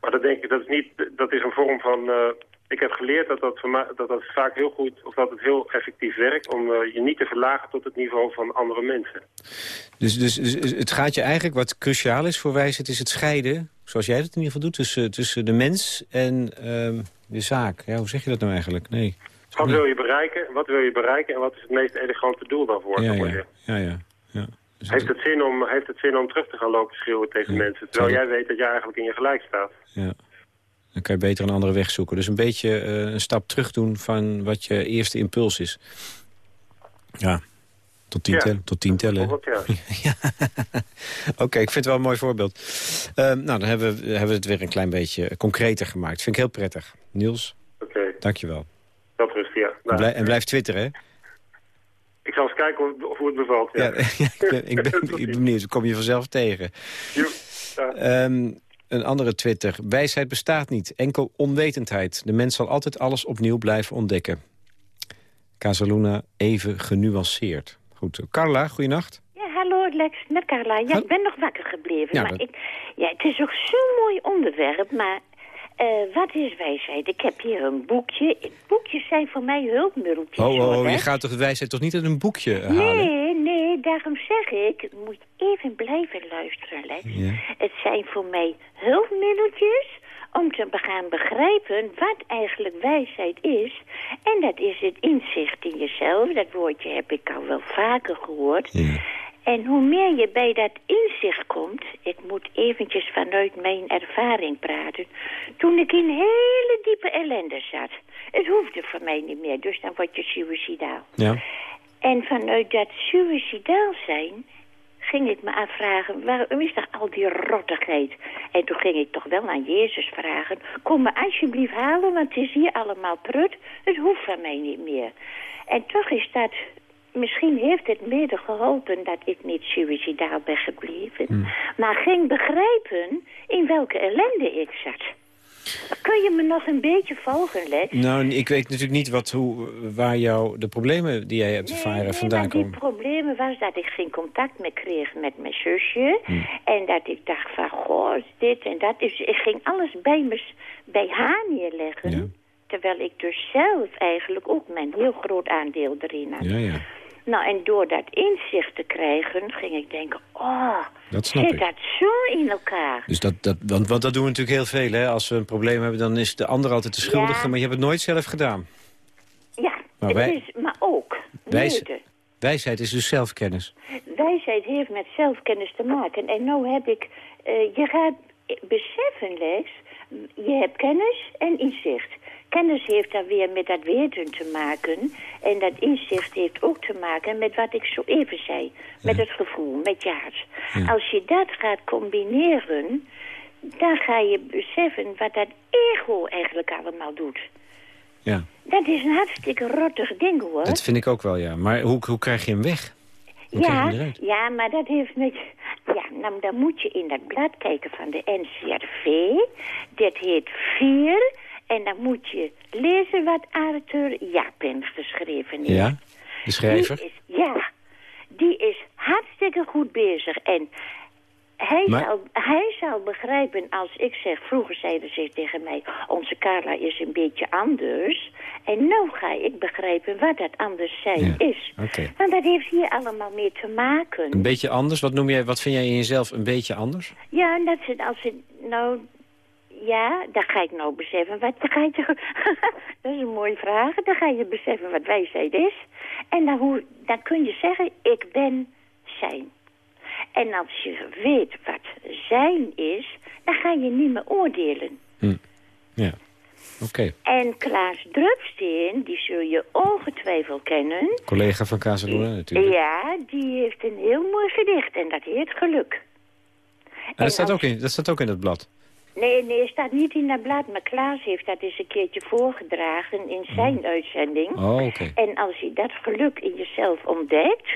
Maar dat denk ik, dat is, niet, dat is een vorm van... ik heb geleerd dat dat, dat dat vaak heel goed, of dat het heel effectief werkt... om uh, je niet te verlagen tot het niveau van andere mensen. Dus, dus, dus, het gaat je eigenlijk, wat cruciaal is voor wijsheid... is het scheiden, zoals jij dat in ieder geval doet... tussen, tussen de mens en uh, de zaak. Ja, hoe zeg je dat nou eigenlijk? Nee. Wat wil je bereiken? Wat wil je bereiken en wat is het meest elegante doel daarvoor? Ja, ja, ja. ja, ja. Dus heeft, het zin om, heeft het zin om terug te gaan lopen schreeuwen tegen mensen... terwijl jij weet dat jij eigenlijk in je gelijk staat? Ja. Dan kan je beter een andere weg zoeken. Dus een beetje uh, een stap terug doen van wat je eerste impuls is. Ja, tot tien, ja. tellen, tot tien tellen. Ja. ja. Oké, okay, ik vind het wel een mooi voorbeeld. Uh, nou, dan hebben we, hebben we het weer een klein beetje concreter gemaakt. Vind ik heel prettig. Niels, Oké. Okay. dankjewel. Dat rust, ja. En, blij, en blijf twitteren, hè? Ik zal eens kijken hoe, hoe het bevalt, ja. ja ik, ben, ik, ben, ik ben benieuwd. Kom je vanzelf tegen. Um, een andere Twitter. Wijsheid bestaat niet, enkel onwetendheid. De mens zal altijd alles opnieuw blijven ontdekken. Casaluna even genuanceerd. Goed, Carla, goeienacht. Ja, hallo Lex, met Carla. Ja, ik ben nog wakker gebleven. Ja, maar dat- ik, ja, het is ook zo'n mooi onderwerp, maar eh, wat is wijsheid? Ik heb hier een boekje. Boekjes zijn voor mij hulpmiddeltjes. Oh, oh, hoor, oh, je gaat toch de wijsheid toch niet uit een boekje eh, halen? Nee, nee, daarom zeg ik, moet even blijven luisteren, Lex. Ja. Het zijn voor mij hulpmiddeltjes om te gaan begrijpen wat eigenlijk wijsheid is. En dat is het inzicht in jezelf. Dat woordje heb ik al wel vaker gehoord. Ja. En hoe meer je bij dat inzicht komt... ik moet eventjes vanuit mijn ervaring praten... toen ik in hele diepe ellende zat. Het hoefde voor mij niet meer, dus dan word je suicidaal. Ja. En vanuit dat suicidaal zijn ging ik me afvragen, waarom is er al die rottigheid? En toen ging ik toch wel aan Jezus vragen, kom me alsjeblieft halen, want het is hier allemaal prut. Het hoeft van mij niet meer. En toch is dat, misschien heeft het mede geholpen dat ik niet suicidaal ben gebleven. Maar ging begrijpen in welke ellende ik zat. Kun je me nog een beetje volgen, Lex? Nou, ik weet natuurlijk niet wat, hoe, waar jou de problemen die jij hebt ervaren nee, vandaan maar die komen. problemen was dat ik geen contact meer kreeg met mijn zusje. En dat ik dacht van, goh, dit en dat. Dus ik ging alles bij, me, bij haar neerleggen. Ja. Terwijl ik dus zelf eigenlijk ook mijn heel groot aandeel erin had. Ja, ja. Nou, en door dat inzicht te krijgen, ging ik denken, oh, Dat snap zit ik. dat zo in elkaar? Dus dat, dat, want, want dat doen we natuurlijk heel veel. Hè? Als we een probleem hebben, dan is de ander altijd de schuldige. Ja. Maar je hebt het nooit zelf gedaan. Ja, Maar wij- is, maar ook Wijs-. Wijsheid is dus zelfkennis. Wijsheid heeft met zelfkennis te maken. En nou heb ik... eh, je gaat beseffen, Lex... Je hebt kennis en inzicht. Kennis heeft dan weer met dat weten te maken. En dat inzicht heeft ook te maken met wat ik zo even zei. Met het gevoel, met je hart. Als je dat gaat combineren... dan ga je beseffen wat dat ego eigenlijk allemaal doet. Ja, Dat is een hartstikke rottig ding, hoor. dat vind ik ook wel, ja. Maar hoe, hoe krijg je hem weg? Hoe Ja, hem ja, maar dat heeft met... Ja, nou, dan moet je in dat blad kijken van de NCRV. Dit heet Vier. En dan moet je lezen wat Arthur Japen geschreven heeft. Ja, de schrijver. Die is, ja, die is hartstikke goed bezig. En hij, Maar- zal, hij zal begrijpen als ik zeg... Vroeger zeiden ze tegen mij... Onze Carla is een beetje anders. En nu ga ik begrijpen wat dat anders zijn Ja, is. oké. Want dat heeft hier allemaal mee te maken. Een beetje anders? Wat, noem jij, wat vind jij in jezelf een beetje anders? Ja, dat ze, als ze, nou, ja, dan ga ik nou beseffen wat, dan ga je dat is een mooie vraag, dan ga je beseffen wat wijsheid is. En dan, hoe, dan kun je zeggen, ik ben zijn. En als je weet wat zijn is, dan ga je niet meer oordelen. Ja, oké. En Klaas Drupsteen, die zul je ongetwijfeld kennen. Collega van Casaluna natuurlijk. Ja, die heeft een heel mooi gedicht en dat heet Geluk. En dat, staat ook in, dat staat ook in het blad. Nee, nee, het staat niet in dat blad. Maar Klaas heeft dat eens een keertje voorgedragen in zijn uitzending. Oh, oké. En als je dat geluk in jezelf ontdekt...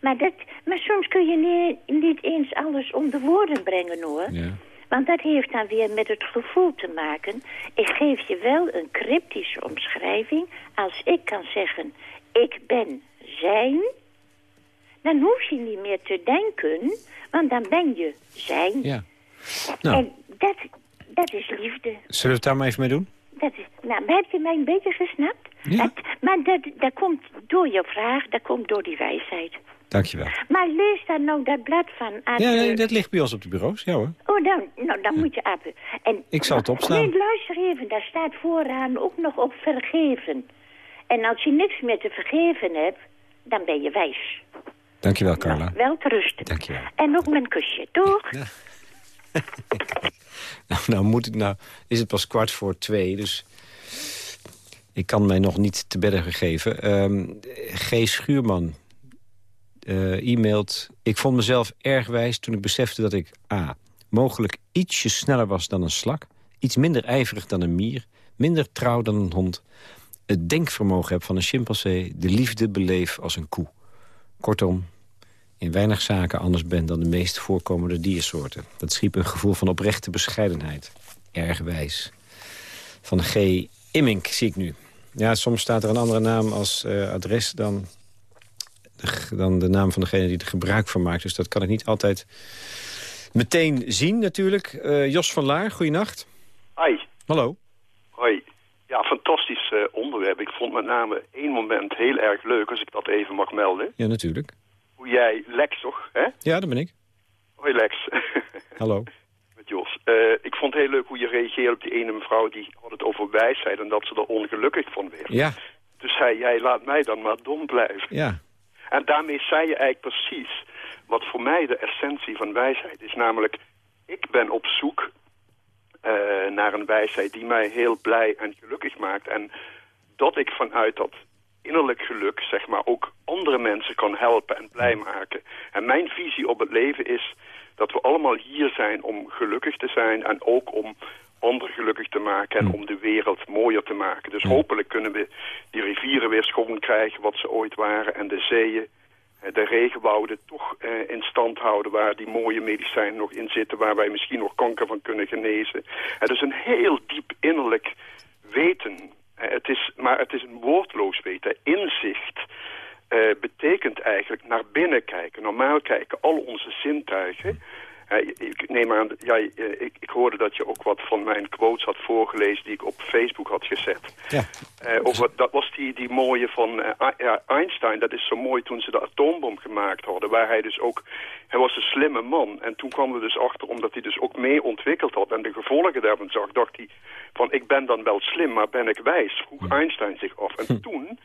Maar, dat, maar soms kun je niet, niet eens alles onder woorden brengen, hoor. Ja. Want dat heeft dan weer met het gevoel te maken. Ik geef je wel een cryptische omschrijving. Als ik kan zeggen, ik ben zijn... dan hoef je niet meer te denken, want dan ben je zijn. ja. Nou, En dat, dat is liefde. zullen we het daar maar even mee doen? Dat is, nou, heb je mij een beetje gesnapt? Ja. Maar dat, dat komt door je vraag, dat komt door die wijsheid. Dankjewel. Maar lees dan nou dat blad van... Ja, Arthur- nee, dat ligt bij ons op de bureaus. Ja hoor. Oh, dan, nou, dan moet je appen. En, Ik zal het opslaan. Nee, luister even, daar staat vooraan ook nog op vergeven. En als je niks meer te vergeven hebt, dan ben je wijs. Dankjewel, Carla. Nou, wel te rusten. Dankjewel. En nog mijn kusje, toch? Nou, nou moet ik nou... Is het pas kwart voor twee, dus... Ik kan mij nog niet te bedden gegeven. Ehm, G. Schuurman eh, e-mailt... Ik vond mezelf erg wijs toen ik besefte dat ik... A. Mogelijk ietsje sneller was dan een slak. Iets minder ijverig dan een mier. Minder trouw dan een hond. Het denkvermogen heb van een chimpansee. De liefde beleef als een koe. Kortom, in weinig zaken anders ben dan de meest voorkomende diersoorten. Dat schiep een gevoel van oprechte bescheidenheid. Erg wijs. Van G. Immink zie ik nu. Ja, soms staat er een andere naam als eh, adres dan de, dan de naam van degene die er gebruik van maakt. Dus dat kan ik niet altijd meteen zien natuurlijk. Eh, Jos van Laar, goeienacht. Hi. Hallo. Hoi. Ja, fantastisch uh, onderwerp. Ik vond met name één moment heel erg leuk, als ik dat even mag melden. Ja, natuurlijk. Jij, Lex toch? Hè? Ja, dat ben ik. Hoi Lex. Hallo. Met Jos. Uh, ik vond het heel leuk hoe je reageerde op die ene mevrouw die had het over wijsheid en dat ze er ongelukkig van werd. Ja. Dus zei jij, laat mij dan maar dom blijven. Ja. En daarmee zei je eigenlijk precies wat voor mij de essentie van wijsheid is. Namelijk, ik ben op zoek uh, naar een wijsheid die mij heel blij en gelukkig maakt. En dat ik vanuit dat innerlijk geluk, zeg maar, ook andere mensen kan helpen en blij maken. En mijn visie op het leven is dat we allemaal hier zijn om gelukkig te zijn en ook om anderen gelukkig te maken en om de wereld mooier te maken. Dus hopelijk kunnen we die rivieren weer schoon krijgen wat ze ooit waren en de zeeën, de regenwouden toch eh, in stand houden waar die mooie medicijnen nog in zitten, waar wij misschien nog kanker van kunnen genezen. Het is een heel diep innerlijk weten. Het is, maar het is een woordloos weten, inzicht. Uh, betekent eigenlijk naar binnen kijken, normaal kijken, al onze zintuigen. Uh, ik neem aan, ja, uh, ik, ik, hoorde dat je ook wat van mijn quotes had voorgelezen die ik op Facebook had gezet. Ja. over, dat was die, die mooie van ja, Einstein, dat is zo mooi toen ze de atoombom gemaakt hadden, waar hij dus ook, hij was een slimme man. En toen kwam er dus achter, omdat hij dus ook mee ontwikkeld had en de gevolgen daarvan zag, dacht hij van ik ben dan wel slim, maar ben ik wijs? Vroeg Einstein zich af. En toen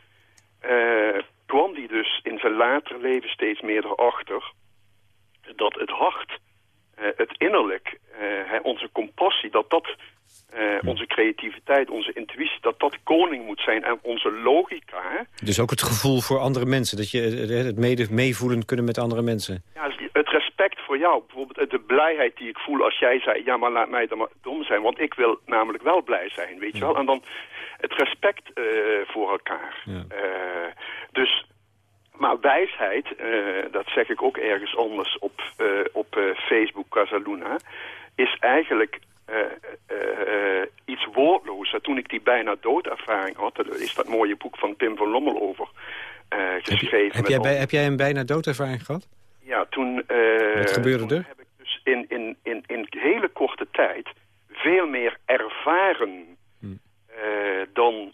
kwam hij dus in zijn latere leven steeds meer erachter dat het hart, uh, het innerlijk, uh, onze compassie, dat dat uh, onze creativiteit, onze intuïtie, dat dat koning moet zijn en onze logica. Dus ook het gevoel voor andere mensen, dat je het mede meevoelen kunnen met andere mensen. Ja, het respect voor jou, bijvoorbeeld de blijheid die ik voel als jij zei, ja maar laat mij dan maar dom zijn, want ik wil namelijk wel blij zijn, weet je wel. En dan het respect voor elkaar. Ja. dus maar wijsheid, uh, dat zeg ik ook ergens anders op, uh, op uh, Facebook Casaluna, is eigenlijk iets woordlozer. Toen ik die bijna doodervaring had, is dat mooie boek van Pim van Lommel over geschreven. Heb, jij, heb jij een bijna doodervaring gehad? Ja, toen... Wat gebeurde er? heb ik dus in, in, in, in hele korte tijd veel meer ervaren hm. dan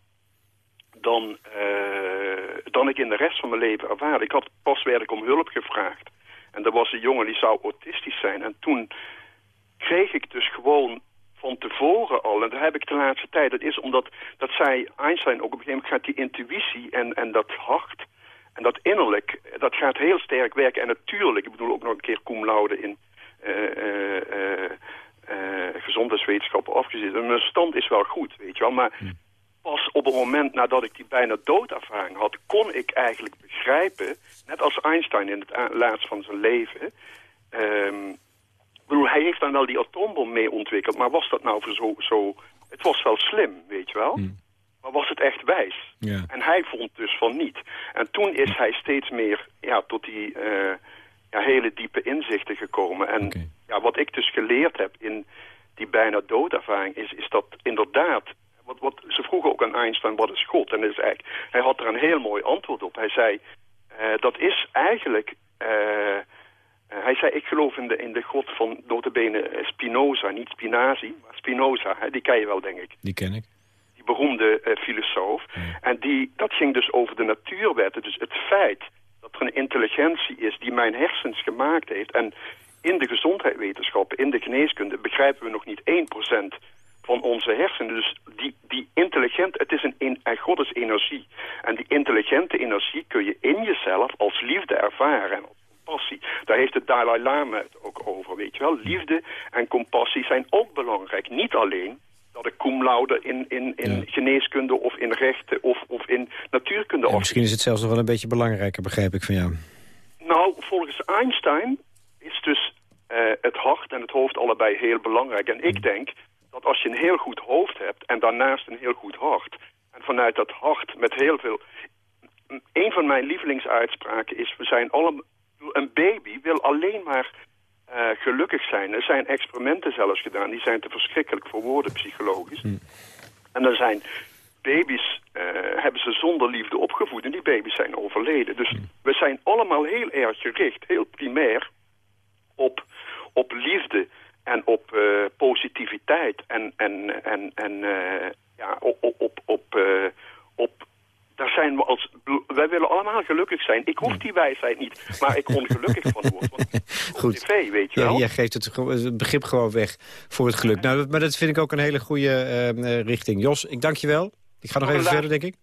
dan, uh, dan ik in de rest van mijn leven ervaarde. Ik had pas om hulp gevraagd. En er was een jongen die zou autistisch zijn. En toen kreeg ik dus gewoon van tevoren al, en dat heb ik de laatste tijd, dat is omdat, dat zei Einstein ook op een gegeven moment, gaat die intuïtie en, en dat hart en dat innerlijk, dat gaat heel sterk werken. En natuurlijk, ik bedoel ook nog een keer cum laude in uh, uh, gezondheidswetenschappen afgezet. En mijn stand is wel goed, weet je wel, maar... Hm pas op het moment nadat ik die bijna doodervaring had... kon ik eigenlijk begrijpen, net als Einstein in het laatst van zijn leven... Um, bedoel, hij heeft dan wel die atoombom mee ontwikkeld... maar was dat nou voor zo... zo het was wel slim, weet je wel... Hmm. Maar was het echt wijs? En hij vond dus van niet. En toen is hij steeds meer ja, tot die uh, ja, hele diepe inzichten gekomen. En okay. ja, wat ik dus geleerd heb in die bijna doodervaring... is, is dat inderdaad wat, wat, ze vroegen ook aan Einstein, wat is God? En is eigenlijk, hij had er een heel mooi antwoord op. Hij zei, uh, dat is eigenlijk... Uh, uh, hij zei, ik geloof in de, in de God van notabene Spinoza, niet Spinazi, maar Spinoza. Hè, die ken je wel, denk ik. Die ken ik. Die beroemde filosoof. Ja. En die, dat ging dus over de natuurwetten. Dus het feit dat er een intelligentie is die mijn hersens gemaakt heeft... en in de gezondheidswetenschappen, in de geneeskunde... begrijpen we nog niet 1% van onze hersenen. Dus die, die intelligent, het is een, in, God is energie. En die intelligente energie kun je in jezelf als liefde ervaren compassie. Daar heeft het Dalai Lama het ook over, weet je wel. Liefde en compassie zijn ook belangrijk. Niet alleen dat ik cum laude in, in, in Ja. geneeskunde of in rechten of, of in natuurkunde... Misschien is het zelfs nog wel een beetje belangrijker, begrijp ik van jou. Nou, volgens Einstein is dus eh, het hart en het hoofd allebei heel belangrijk. En ik denk dat als je een heel goed hoofd hebt en daarnaast een heel goed hart... en vanuit dat hart met heel veel... Een van mijn lievelingsuitspraken is... we zijn allemaal... Een baby wil alleen maar eh, gelukkig zijn. Er zijn experimenten zelfs gedaan. Die zijn te verschrikkelijk voor woorden psychologisch. En er zijn baby's eh, hebben ze zonder liefde opgevoed en die baby's zijn overleden. Dus we zijn allemaal heel erg gericht, heel primair, op, op liefde en op eh, positiviteit en, en, en, en eh, ja, op, op, op, op, eh, op daar zijn we als... Wij willen allemaal gelukkig zijn. Ik hoef die wijsheid niet, maar ik ongelukkig van word. Want Goed. tv, weet je Ja, wel. jij geeft het, begrip gewoon weg voor het geluk. Nou, maar dat vind ik ook een hele goede eh, eh, richting. Jos, ik dank je wel. Ik ga nog even verder, denk ik.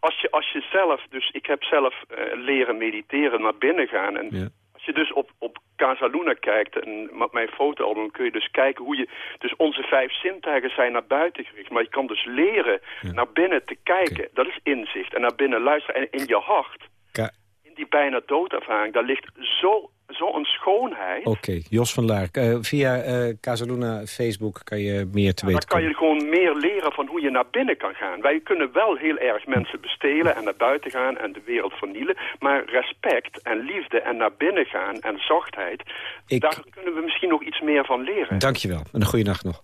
Als je, als je zelf, dus ik heb zelf leren mediteren, naar binnen gaan. En Ja. als je dus op, op Casa Luna kijkt, en met mijn fotoalbum kun je dus kijken hoe je... Dus onze vijf zintuigen zijn naar buiten gericht. Maar je kan dus leren naar binnen te kijken. Dat is inzicht. En naar binnen luisteren. En in je hart, Ka- in die bijna doodervaring, daar ligt zo zo'n schoonheid. Oké, Jos van Laar. Eh, via eh Casaluna Facebook kan je meer te Dan weten kan komen. je gewoon meer leren van hoe je naar binnen kan gaan. Wij kunnen wel heel erg mensen bestelen en naar buiten gaan en de wereld vernielen. Maar respect en liefde en naar binnen gaan en zachtheid, Ik- daar kunnen we misschien nog iets meer van leren. Dank je wel. En een goede nacht nog.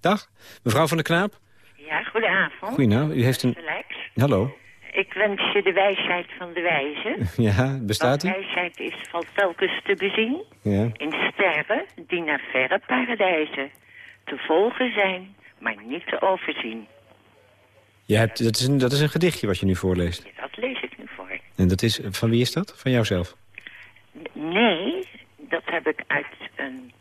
Dag, mevrouw van der Knaap. Ja, goedenavond. Goedenavond. U heeft een... Hallo. Ik wens je de wijsheid van de wijze. Ja, bestaat die? wijsheid is valt telkens te bezien Ja. in sterren die naar verre paradijzen te volgen zijn, maar niet te overzien. Je hebt, dat, is een, dat is een gedichtje wat je nu voorleest. Dat lees ik nu voor. En dat is, van wie is dat? Van jouzelf? Nee, dat heb ik uit een,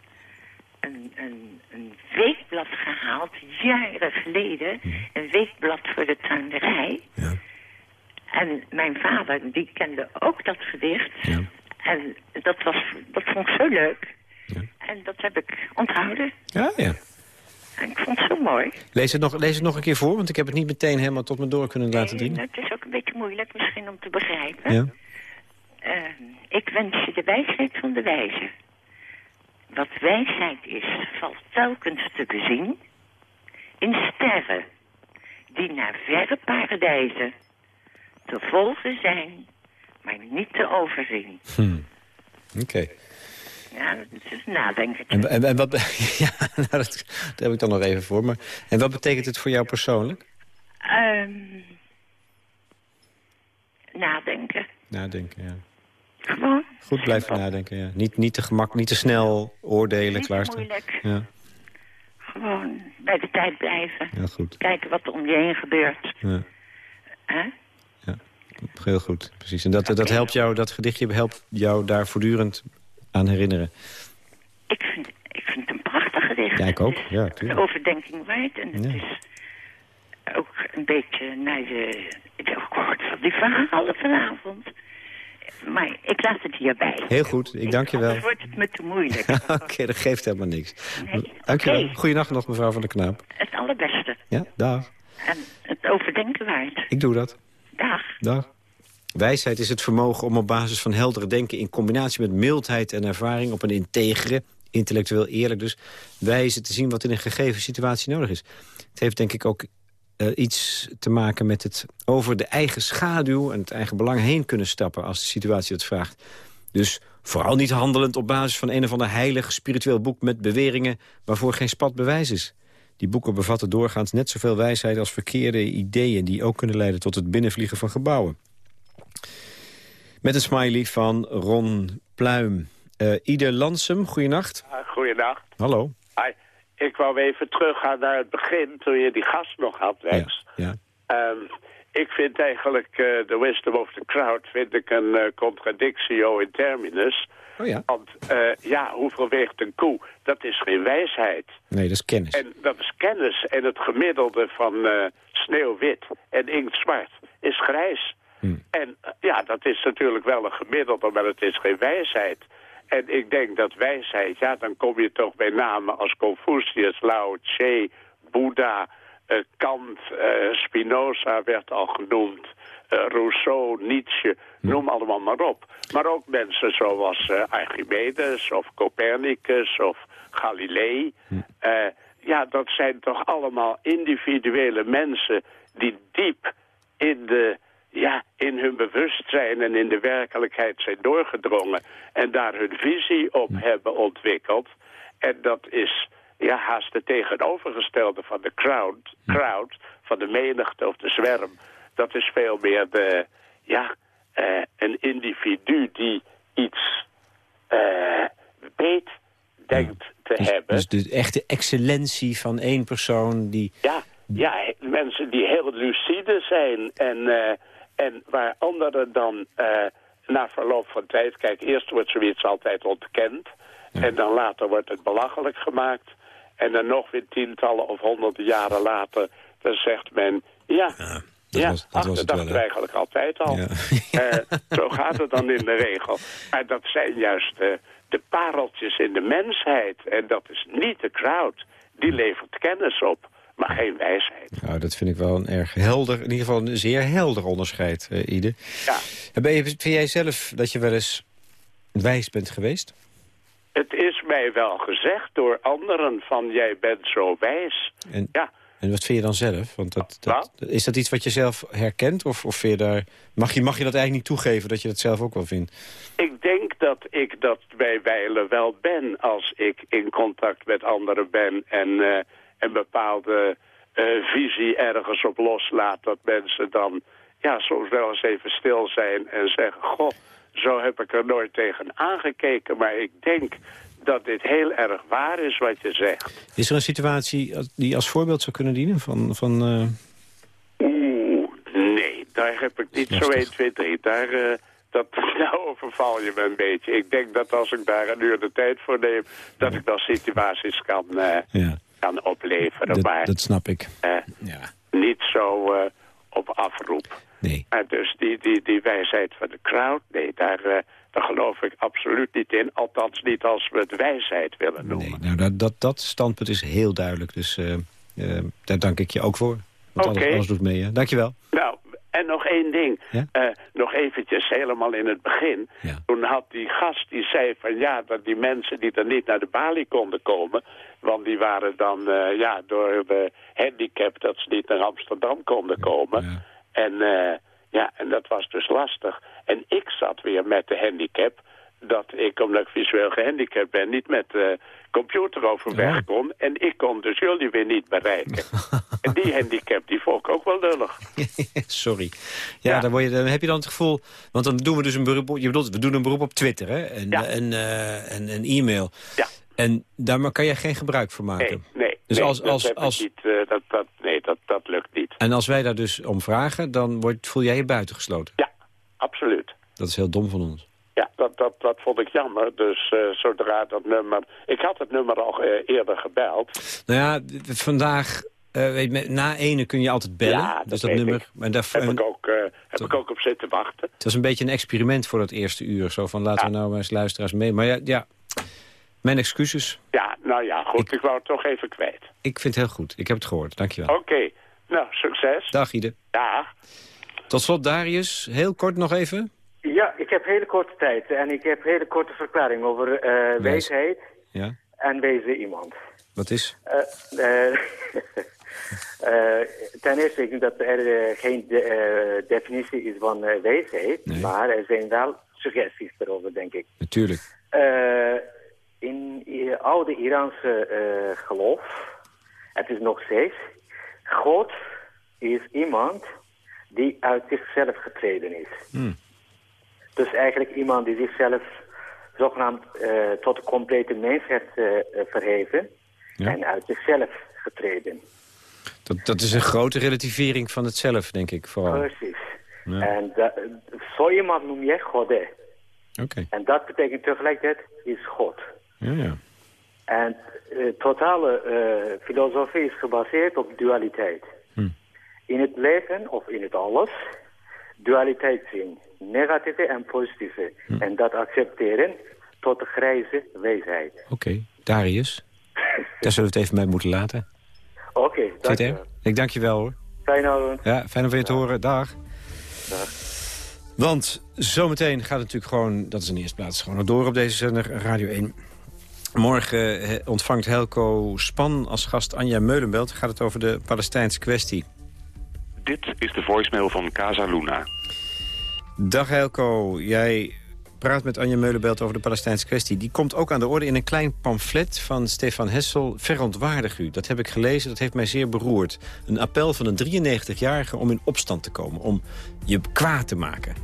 een, een, een weekblad gehaald, jaren geleden. Een weekblad voor de tuinderij. En mijn vader, die kende ook dat gedicht. En dat, was, dat vond ik zo leuk. En dat heb ik onthouden. Ja, ja. En ik vond het zo mooi. Lees het, nog, lees het nog een keer voor, want ik heb het niet meteen helemaal tot me door kunnen laten dringen. het is ook een beetje moeilijk misschien om te begrijpen. Ja. Eh, ik wens je de wijsheid van de wijze. Wat wijsheid is, valt telkens te bezien in sterren die naar verre paradijzen te volgen zijn, maar niet te overzien. Hm. Oké. Ja, dat is nadenken. En, en, en wat... Ja, nou, dat, daar heb ik dan nog even voor. Maar, en wat betekent het voor jou persoonlijk? Ehm, nadenken. Nadenken, ja. Gewoon. Goed blijven nadenken, ja. Niet, niet te gemak, niet te snel oordelen, Niet klaarstaan. moeilijk. Ja, Gewoon bij de tijd blijven. heel goed. Kijken wat er om je heen gebeurt. Ja, Hè? Heel goed, precies. En dat, dat helpt jou, dat gedichtje helpt jou daar voortdurend aan herinneren. Ik vind, ik vind het een prachtig gedicht. Ja, ik ook. Ja, tuurlijk. overdenking waard. En het Ja. is ook een beetje naar je... Ik heb gehoord van die verhalen vanavond. Maar ik laat het hierbij. Heel goed, ik dank je wel. Anders wordt het me te moeilijk. Oké, dat geeft helemaal niks. Nee. Dank je wel. Goeienacht nog, mevrouw van der Knaap. Het allerbeste. Ja, dag. En het overdenken waard. Ik doe dat. Dag. Dag. Wijsheid is het vermogen om op basis van heldere denken... in combinatie met mildheid en ervaring op een integere, intellectueel eerlijk dus... wijze te zien wat in een gegeven situatie nodig is. Het heeft denk ik ook eh, iets te maken met het over de eigen schaduw... en het eigen belang heen kunnen stappen als de situatie dat vraagt. Dus vooral niet handelend op basis van een of ander heilig spiritueel boek... met beweringen waarvoor geen spat bewijs is. Die boeken bevatten doorgaans net zoveel wijsheid als verkeerde ideeën... die ook kunnen leiden tot het binnenvliegen van gebouwen. Met een smiley van Ron Pluim. Eh Ieder Lansum, goeienacht. Goeiedag. Hallo. Hi. Ik wou even teruggaan naar het begin, toen je die gast nog had. Ja. Ehm, ik vind eigenlijk eh, The Wisdom of the Crowd vind ik een eh, contradictio in terminus. Oh ja? Want eh, ja, hoeveel weegt een koe? Dat is geen wijsheid. Nee, dat is kennis. En dat is kennis. En het gemiddelde van eh, sneeuwwit en inktzwart is grijs. En eh, ja, dat is natuurlijk wel een gemiddelde, maar het is geen wijsheid. En ik denk dat wijsheid, ja, dan kom je toch bij namen als Confucius, Lao Tse, Boeddha, Kant, Spinoza werd al genoemd, Rousseau, Nietzsche, noem allemaal maar op. Maar ook mensen zoals eh, Archimedes of Copernicus of Galilei. Eh, ja, dat zijn toch allemaal individuele mensen die diep in, de, ja, in hun bewustzijn en in de werkelijkheid zijn doorgedrongen. En daar hun visie op hebben ontwikkeld. En dat is ja, haast het tegenovergestelde van de crowd, crowd, van de menigte of de zwerm. Dat is veel meer de, ja, eh, een individu die iets eh weet, denkt te hebben. Dus de echte excellentie van één persoon die... Ja, ja, mensen die heel lucide zijn en, eh, en waar anderen dan na verloop van tijd... Kijk, eerst wordt zoiets altijd ontkend en dan later wordt het belachelijk gemaakt. En dan nog weer tientallen of honderden jaren later, dan zegt men... Ja, dat ja, was- dat ach, was dat het dachten hè? eigenlijk altijd al. Ja. Eh, zo gaat het dan in de regel. Maar dat zijn juist eh, de pareltjes in de mensheid. En dat is niet de crowd. Die levert kennis op, maar geen wijsheid. Nou, dat vind ik wel een erg helder, in ieder geval een zeer helder onderscheid, eh Ide. Ja. En Ben je, vind jij zelf dat je wel eens wijs bent geweest? Het is mij wel gezegd door anderen van jij bent zo wijs. En, Ja. En wat vind je dan zelf? Want dat, dat, is dat iets wat je zelf herkent? Of, of vind je daar, mag, je, mag je dat eigenlijk niet toegeven dat je dat zelf ook wel vindt? Ik denk dat ik dat bij wijlen wel ben als ik in contact met anderen ben en eh, een bepaalde eh, visie ergens op loslaat. Dat mensen dan ja, soms wel eens even stil zijn en zeggen... Goh, zo heb ik er nooit tegen aangekeken, maar ik denk dat dit heel erg waar is wat je zegt. Is er een situatie die als voorbeeld zou kunnen dienen? Van, van, eh, Oeh, nee, daar heb ik niet zo 1, 2, 3. Daar, eh, dat, daar overval je me een beetje. Ik denk dat als ik daar een uur de tijd voor neem... dat ik dan situaties kan, eh, ja, kan opleveren. dat, maar dat snap ik. eh, niet zo op afroep. Nee. Maar dus die, die, die wijsheid van de crowd, nee, daar, eh, daar geloof ik absoluut niet in. Althans niet als we het wijsheid willen noemen. Nou, dat, dat, dat standpunt is heel duidelijk. Dus eh, eh, daar dank ik je ook voor. Want Oké. alles, alles doet mee. Hè? Dank je wel. Nou, en nog één ding. Ja? Eh, nog eventjes helemaal in het begin. Toen had die gast die zei van ja, dat die mensen die er niet naar de balie konden komen... want die waren dan eh, ja, door de handicap dat ze niet naar Amsterdam konden komen. En, eh, ja, en dat was dus lastig. En ik zat weer met de handicap dat ik, omdat ik visueel gehandicapt ben, niet met computer overweg kon. En ik kon dus jullie weer niet bereiken. en die handicap, die vond ik ook wel lullig. Sorry. Ja, Dan, word je, dan heb je dan het gevoel... Want dan doen we dus een beroep op... Je bedoelt, we doen een beroep op Twitter, hè? En, en, eh, en, en e-mail. Ja. En daar kan je geen gebruik van maken. Nee, nee. Dus nee, als, dat als, ik als, niet, eh, dat, dat, nee, dat, dat lukt niet. en als wij daar dus om vragen, dan wordt, voel jij je buitengesloten. Ja, absoluut. Dat is heel dom van ons. Ja, dat, dat, dat vond ik jammer. Dus eh, zodra dat nummer... Ik had het nummer al eh, eerder gebeld. Nou ja, vandaag... eh, weet je, na ene kun je altijd bellen. Ja, dat dus dat nummer. ik. Maar daar, Heb, ik ook, heb ik ook op zitten wachten. Het was een beetje een experiment voor dat eerste uur. Zo van, laten we nou maar eens luisteraars mee. Maar ja, ja mijn excuses. Ja, nou ja, goed. Ik, wou het toch even kwijt. Ik vind het heel goed. Ik heb het gehoord. Dankjewel. Oké. Nou, succes. Dag, Ide. Dag. Tot slot, Darius. Heel kort nog even. Ja, ik heb hele korte tijd en ik heb hele korte verklaring over eh wijsheid Ja, en wezen iemand. wat is? Eh, eh, ten eerste, ik denk dat er geen de- definitie is van wijsheid, maar er zijn wel suggesties erover, denk ik. Natuurlijk. In oude Iraanse geloof, het is nog steeds, God is iemand die uit zichzelf getreden is. Hmm. Dus eigenlijk iemand die zichzelf zogenaamd eh, tot de complete mens heeft eh, eh, verheven en uit zichzelf getreden. Dat, dat is een grote relativering van het zelf, denk ik. Vooral. Precies. Ja. En da- zo iemand noem je God. Oké. En dat betekent tegelijkertijd is God. Ja, ja. En de totale filosofie is gebaseerd op dualiteit. Hm. In het leven of in het alles, dualiteit zien. Negatieve en positieve. Hm. En dat accepteren tot de grijze wijsheid. Oké. Darius. Daar zullen we het even bij moeten laten. Oké, Zit dank je er? wel. Ik dank je wel, hoor. Fijne avond. Ja, fijn om je te horen. Dag. Want zometeen gaat het natuurlijk gewoon, dat is in de eerste plaats, gewoon nog door op deze zender Radio 1. Morgen eh, ontvangt Helco Span als gast Anja Meulenbelt. Gaat het over de Palestijnse kwestie. Dit is de voicemail van Casa Luna. Dag Helco, jij praat met Anja Meulenbelt over de Palestijnse kwestie. Die komt ook aan de orde in een klein pamflet van Stefan Hessel. Verontwaardig u. Dat heb ik gelezen, dat heeft mij zeer beroerd. Een appel van een 93-jarige om in opstand te komen. Om je kwaad te maken.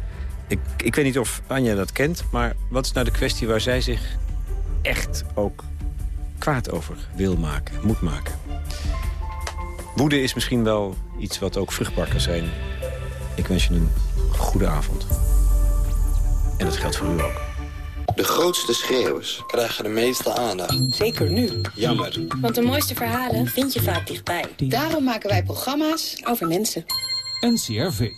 Ik, ik weet niet of Anja dat kent, maar wat is nou de kwestie waar zij zich echt ook kwaad over wil maken, moet maken? Woede is misschien wel iets wat ook vruchtbaar kan zijn. Ik wens je een goede avond. En dat geldt voor u ook. De grootste schreeuwers krijgen de meeste aandacht. Zeker nu. Jammer. Want de mooiste verhalen vind je vaak dichtbij. Daarom maken wij programma's over mensen. NCRV.